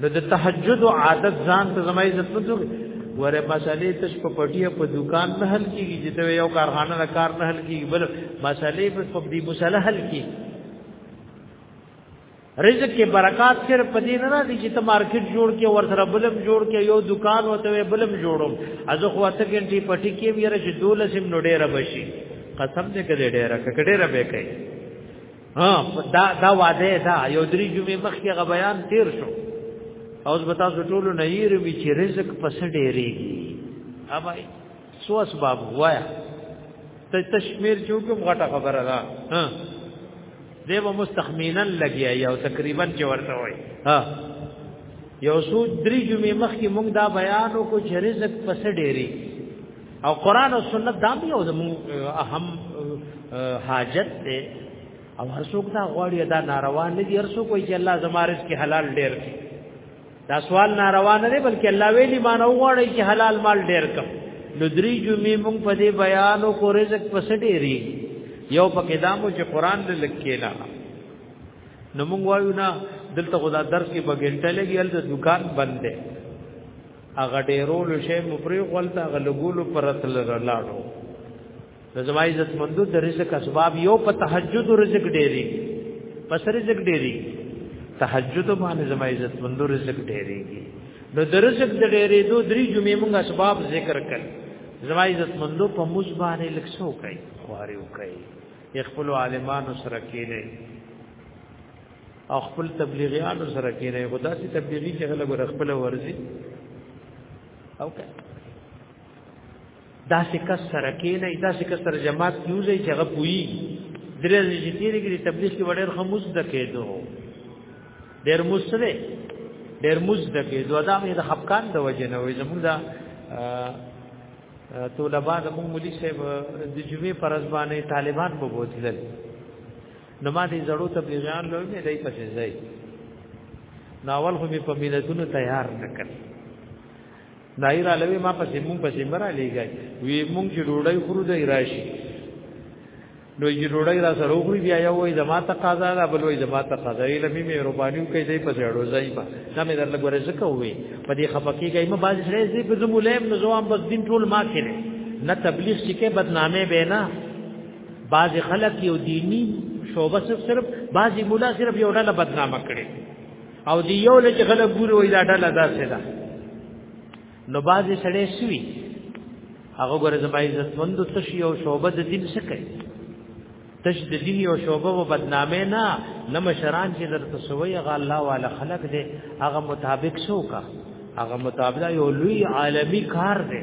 نو د تهجد او عادت ځان ته زما عزت نه جوړي ورې مسالې تش په پټیه په دکان نه حل کیږي چې ته یو کارخانه نه کار نه حل کیږي بل مسالې په دې مسله حل کیږي رزق کې برکات صرف پدې نه راځي چې ته مارکیټ جوړ کې ور سره بلم جوړ کې یو دکان وته بلم جوړم ازو خو اته ګنټي پټی کې ویره چې دولسم نو ډېر بشي قسم دې کړې ډېر کړې ډېر به کوي ها دا دا وعده دا یو درې جمعې مخکې غ بیان تیر شو اوس به تاسو ټول نه یې روي چې رزق پس ډېریږي ابا سو اسباب وایا ته تشمیر چوکم غټه خبره ده ها دی به مستخمینا لګیا یو تقریبا چې ورته وای ها یو سو درې جمعې مخکې مونږ دا بیان وکړو چې رزق پس ډېریږي او قران او سنت دا به یو زمو اهم حاجت دی او هر څوک دا غواړي دا ناروا نه دي هر څوک وایي چې الله زما رزق حلال ډیر کړي دا سوال ناروا نه دی بلکې الله ویلي ما نه غواړي چې حلال مال ډیر کړم نو درې جمعې مونږ په دې بیان او کو رزق پس ډیری یو پکې دامو چې قران دې لکې نه نو مونږ وایو نه دلته خدا درس کې بغنټه لګي ال دکان بند دی هغه ډیرول شی مپری غلط هغه لګول پرت لاړو د زما عزت مندو د رزق اسباب یو په تهجد رزق ډیری پس رزق ډیری تهجد باندې زما عزت مندو رزق ډیریږي نو د رزق د ډیرې دو درې جمعې موږ اسباب ذکر کړل زما عزت مندو په موږ باندې لکسو کوي خواري کوي خپل عالمانو سره کېږي او خپل تبلیغیانو سره کینې خدا سي تبلیغي چې غل غره خپل ورزي او که دا څه کس سره کینې دا څه کس سره جماعت کیږي چې هغه پوي درې ځې تیرې کې تبلیغ کې وړر خموز د کېدو ډېر مسره ډېر موز د کېدو دا مې د خپکان د وجه نه وې زموږ دا طلبه د مولوی صاحب د جمعې پر ځبانه طالبان په بوتل نو ما دې زړو تبلیغیان لوي مې دای پسې ځای ناول خو مې په ملتونو تیار نکړ دای را لوي ما پسې مونږ پسې مرا لېږي وی مونږ چې ډوډۍ خورو دای راشي نو چې ډوډۍ را سره وګړي بیا یو وای زما تقاضا ده بل وای زما تقاضا یې لمې مې ربانیو کې دای پسې اړو ځای په دا مې درل غوړې زکه وې په دې خپکی کې ما باز سره دې په زمولې نو ځوان بس دین ټول ما کړي نه تبلیغ شي کې بدنامه به نه بعض خلک یو دینی شوبه صرف بعض مولا صرف یو ډله بدنامه کړي او دی یو لږ غلط ګوري وای دا ډله داسې ده نو بعض سړی سوي هغه ګوره زما عزت مند تش یو شوبه د دین څخه کوي تش د دین یو شوبه و بدنامه نه نه مشران چې درته سوی هغه الله والا خلق دې هغه مطابق شو کا هغه مطابق یو لوی عالمی کار دی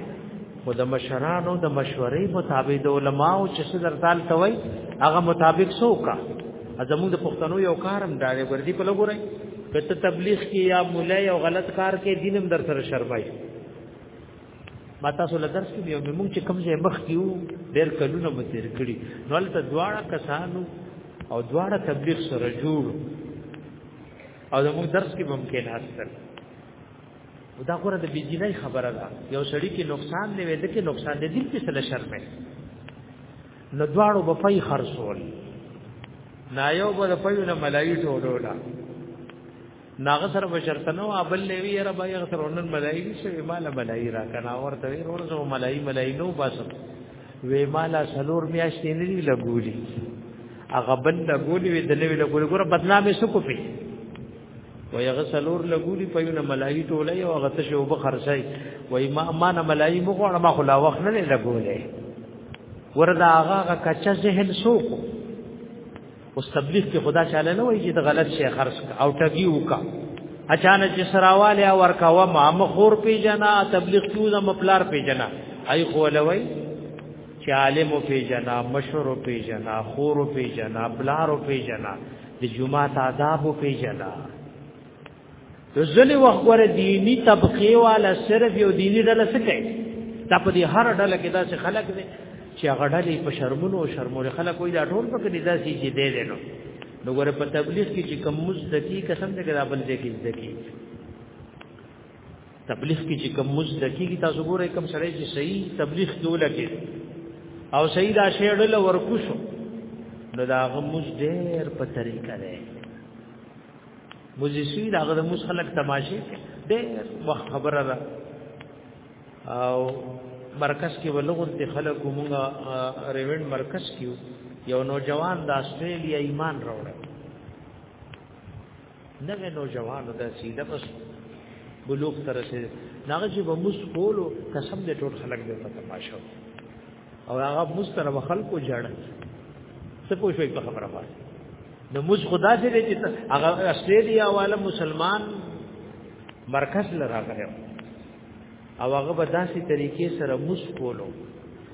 خو د مشرانو د مشورې مطابق د علماو چې صدر تال توي هغه مطابق سوکا زموږ د پښتنو یو کارم داري ګرځي په لګورای کته تبلیغ کې یا مولای یو غلط کار کې دینم در سره شرمای ما تاسو له درس کې یو موږ چې کوم ځای مخ کیو ډېر کلونه مو تیر کړی نو لته دواړه کسانو او دواړه تبلیغ سره جوړ او زموږ درس کې ممکن هستل دا غره د بيدینۍ خبره ده یو سړی کې نقصان دی وې د کې نقصان دی دل کې سره شرمه نو دواړو په پای خرصول نا یو په پای نه ملایي ټولولا ناغه سره بشرتنو ابل لوي یره به یغ سره نن ملایي شوی مال ملایي را کنه ورته وی ورته سو ملایي ملایي نو بس وی مالا سلور میاشتې نه دی لګولي هغه بل لګولي وی د لوي لګولي ګوره بدنامي سکو په و یغه سلور لګولی په یونه ملایي ټوله یو هغه ته شو به خرڅای و ما ما نه ملایي مغوړه ما خلا وخت نه لګولې وردا هغه هغه کچا ذهن سوق اوس تبلیغ کې خدا شاله نه وایي چې د غلط شي خرڅ او ټګي وکا اچانک چې سراواله او ورکا و ما مخور پی جنا تبلیغ کیو زم پلار پی جنا ای خو لوي چې عالم پی جنا مشور پی جنا خور پی جنا پلار پی جنا د جمعات آداب او پیژنا ځلې وخت ور دینی طبقه والا صرف یو دینی ډله سکه دا په دې هر ډله کې داسې خلک دي چې هغه ډلې په شرمونو او شرمول خلک وي دا ټول پکې دي داسې چې دی دی نو نو ګوره په تبلیغ کې چې کوم مز دکی قسم دې کې دا بل دې کې دکی تبلیغ کې چې کوم مز دکېږي تاسو ګورئ کوم سړی چې صحیح تبلیغ کې ولګي او صحیح دا شیړل ورکوشو نو دا غموز ډېر په طریقه ده مزیسی دا غره مز خلک تماشې ډېر وخت خبره ده او مرکز کې ولغون ته خلک مونږه ریوند مرکز کې یو نوجوان د استرالیا ایمان راوړل نوې نوجوانو دا سیده بس بلوغ تر رسید ناغه چې به مس کولو قسم دې ټول خلک دې په تماشا او هغه مس تر خلکو جړ څه پوه شوي په خبره باندې نو مس خدا دې دې چې هغه استرالیا والا مسلمان مرکز لراغره او هغه به داسې طریقې سره مس کولو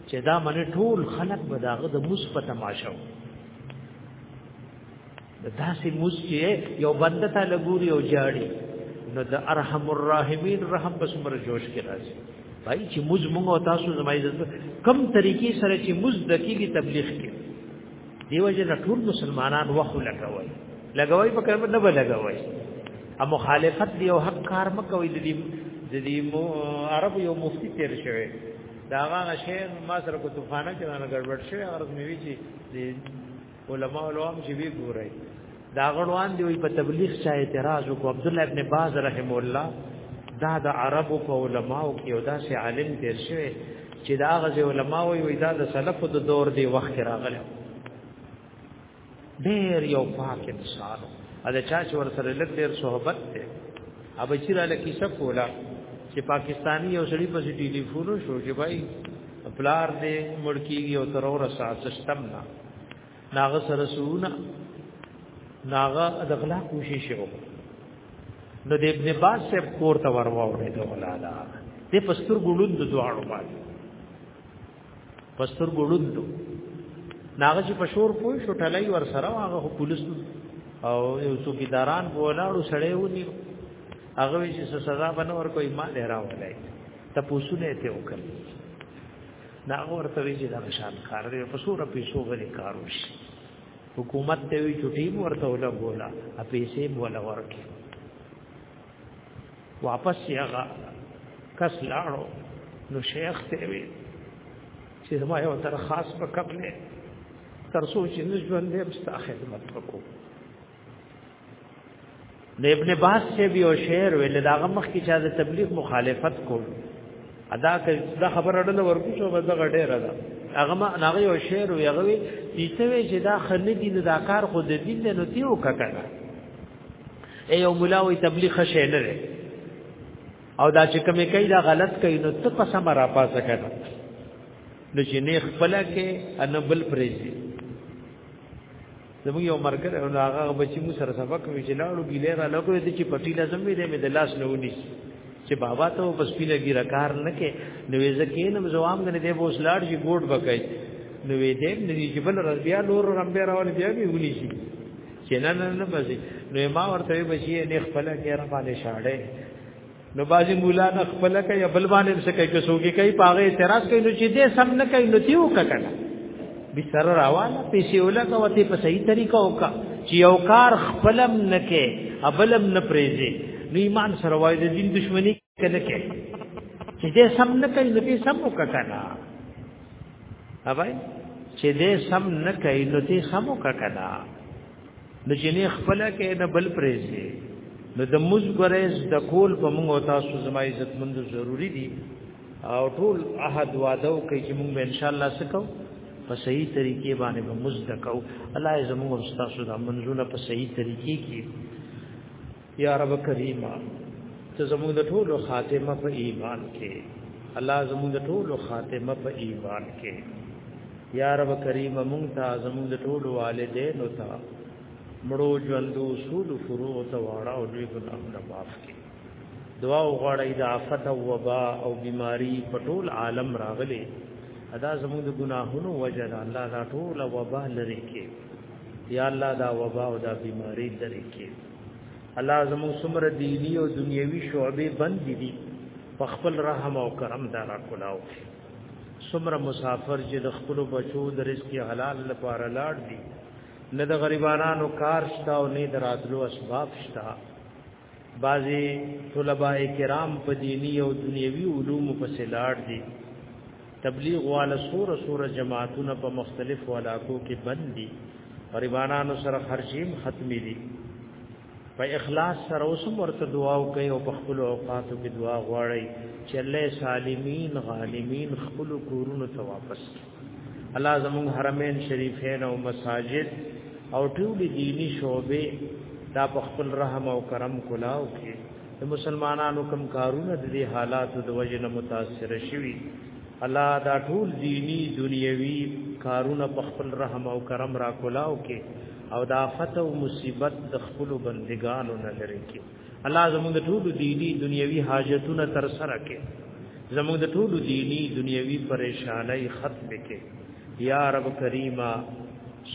چې دا منه ټول خلک به داغه د مس په تماشا وو داسې موس چې یو بنده ته لګوري او جاړي نو د ارحم الراحمین رحم په سمره جوش کې راځي پای چې موز موږ او تاسو زما عزت کم طریقې سره چې موز دکېږي تبلیغ کې دیو جن ټول مسلمانان وخو لګوي لګوي په کلمه نه لګوي ا مخالفت دی او حق کار مکوي د دې د دې عرب یو مفتی تیر شوی دا هغه شی ما سره کو طوفانه کې نه ګډوډ شوی هغه مې وی چې علماء علوام چې وی ګورای دا غړوان دی په تبلیغ چا اعتراض وکړ عبد الله ابن باز رحم الله دا د عربو په علماو کې او دا سي عالم تیر شوی چې دا غزه علما وي وي دا د سلفو د دور دی وخت راغله ډېر یو پاک انسان او دا چا چې ور سره لږ ډېر صحبت ته اب چې را لکی سب کولا چې پاکستانی یو سړی په ټلیفون شو چې بھائی پلار دې مړکیږي او ترور ساتشتم نه ناغه سره سونه ناغه د غلا کوشش وکړ نو د ابن باز صاحب کور ته ورواورې د ولالا د پستر ګړوند دواړو باندې پستر ګړوند ناغه چې پشور پوي شو ټلای ور سره هغه پولیس او یو څوکیداران بولاړو سړی ونی هغه چې سزا بنور کوي ما لهراولای ته پوسونه ته وکړي دا ورته وی چې دا شان کار دی په سور پیسو غلي کار وشي حکومت ته وی چټي ورته ولا ګولا ا پیسې ولا ورکه واپس یغه کس لاړو نو شیخ ته وی چې زما یو تر خاص په کپنه تر سوچ نه ژوند دې مستا خدمت وکړو د ابن باز سے بیا شعر ویل داغه مخ کی چا د تبلیغ مخالفت کو ادا که دا خبره ډله ورکو شو به دغه ډیره ده هغه ما ناغه یو شعر وی هغه وی چې وی چې دا خنه دي نه دا کار خو د دین نه نتی وکړه ای یو ملاوی تبلیغ شې نه لري او دا چې کومه کوي دا غلط کوي نو ته پس مرا پاسه کړه نو چې نه خپل کې ان بل پریږي زموږ یو مرګر او هغه بچی مو سره سبق وی چې لاړو ګیلې را لګو دې چې پټی لازم وی دې مې د لاس نه ونی چې بابا ته په سپینه ګیره کار نه کې نو یې ځکه نم زوام غنې دې بوس لاړ شي ګوډ بکای نو وې دې نه دي چې بل رض بیا نور رم به راول بیا به ونی شي چې نه نه نه بځي نو ما ورته بچی نه خپل کې را باندې شاړې نو بازی مولا نه خپل کوي بل باندې څه کوي که سوګي کوي پاغه اعتراض کوي نو چې دې سم نه کوي نو دیو ککړه به سر راواله پیسې ولکه وته په صحیح طریقه وکا چې یو کار خپلم نه کې ابلم نه پریزي نو ایمان سره وای د دین دشمنی کنه کې چې دې سم نه کوي نو دې سم وکړه اوبای چې دې سم نه کوي نو دې سم وکړه نو چې نه خپل کې نه بل پرېږي نو د مزګریز د کول په موږ او تاسو زما عزت مند ضروری دي او ټول عهد وعده او کې چې موږ به ان شاء الله سکو په صحیح طریقې باندې به مزد کو الله زموږ او تاسو د منځونه په صحیح طریقې کې یا رب کریم ته زموږ د ټولو خاتمه په ایمان کې الله زموږ د ټولو خاتمه په ایمان کې یا رب کریم مونږ ته زموږ د ټولو والدینو ته مړو ژوندو اصول فروع ته واړه او دوی ګناهونه معاف کړي دعا وغواړی د آفت او وبا او بیماری په ټول عالم راغلي ادا زموږ د ګناهونو وجه ده الله دا ټول وبا لري کې یا الله دا وبا او دا بیماری لري کې الله زمو سمره دینی او دنیوي شعبې بند دي په خپل رحم او کرم دا را کولاو سمره مسافر چې د خپل بچو د رزق حلال لپاره لاړ دي نه د غریبانو کار شته او نه د راتلو اسباب شته بعضی طلباء کرام په دینی او دنیوي علوم په سلاړ دي تبلیغ والا سور سور جماعتونه په مختلفو علاقو کې بندي غریبانو سره خرچیم ختمي دي په اخلاص سره اوس ورته دعا وکي او په خپل اوقاتو کې دعا غواړي چې الله سالمین غالمین خپل کورونو ته واپس الله زموږ حرمین شریفین او مساجد او ټول دینی شعبې دا په خپل رحم او کرم کلاو کې د مسلمانانو کم کارونه د دې حالاتو د وجې نه متاثر شوي الله دا ټول دینی دنیوي کارونه په خپل رحم او کرم را کولاو کې او دا فتح او مصیبت د خپل بندگانو نه لري کې الله زموږ د ټول دینی دنیوي حاجتونه تر سره کې زموږ د ټول دینی دنیوي پریشانای ختم کې یا رب کریمه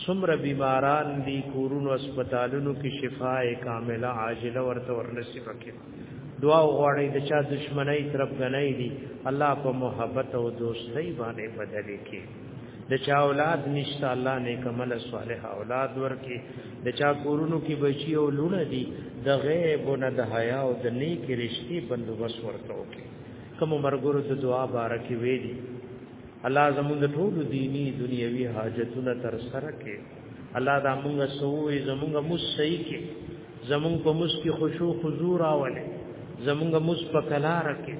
سمر بیماران دی کورونو اسپیټالونو کې شفاء کامله عاجله ورته ورنصیب کړي دعا وغواړي د چا دشمنی طرف غنۍ دي الله په محبت او دوستۍ باندې بدل کړي د چا اولاد نشته الله نیک عمل صالح اولاد ورکي د چا کورونو کې بچي او لونه دي د غیب او نه د حیا او د نیک رښتې بندوبست ورته وکړي کوم مرګورو د دعا بارکه ویلي الله زموږ د ټول دینی دنیوي حاجتونه تر سره کې الله دا موږ سوې زموږ مو صحیح کې زموږ په مس کې خشوع حضور راولې زموږ مس په کلار کې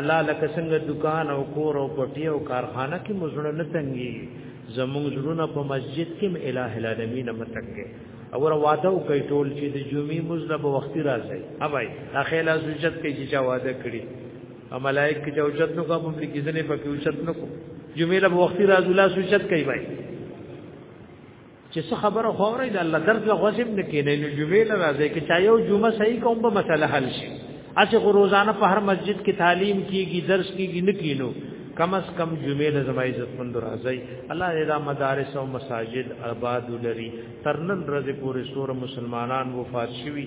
الله لکه څنګه دکان او کور او پټي او کارخانه کې مزړه نه تنګي زموږ زړونه په مسجد کې الٰه العالمین متنګي او واده کوي ټول چې د جمعې مزله په وخت راځي اوبای اخیلا سجت کې چې واده کړی ملائک چې اوچت نو کوم په کې ځنه په کې اوچت نو کو جمیله په وختي راز الله سوچت کوي بای چې څه خبره خوري د الله درځ له غوسم نه کینې نو جمیله راځي کې چا یو جمعه صحیح کوم به مسله حل شي اته روزانه په هر مسجد کې تعلیم کیږي درس کیږي نه کینو کم از کم جمعه د زما عزت مند راځي الله دې دا مدارس او مساجد آباد لري ترنن ورځې پورې سور مسلمانان وفات شوي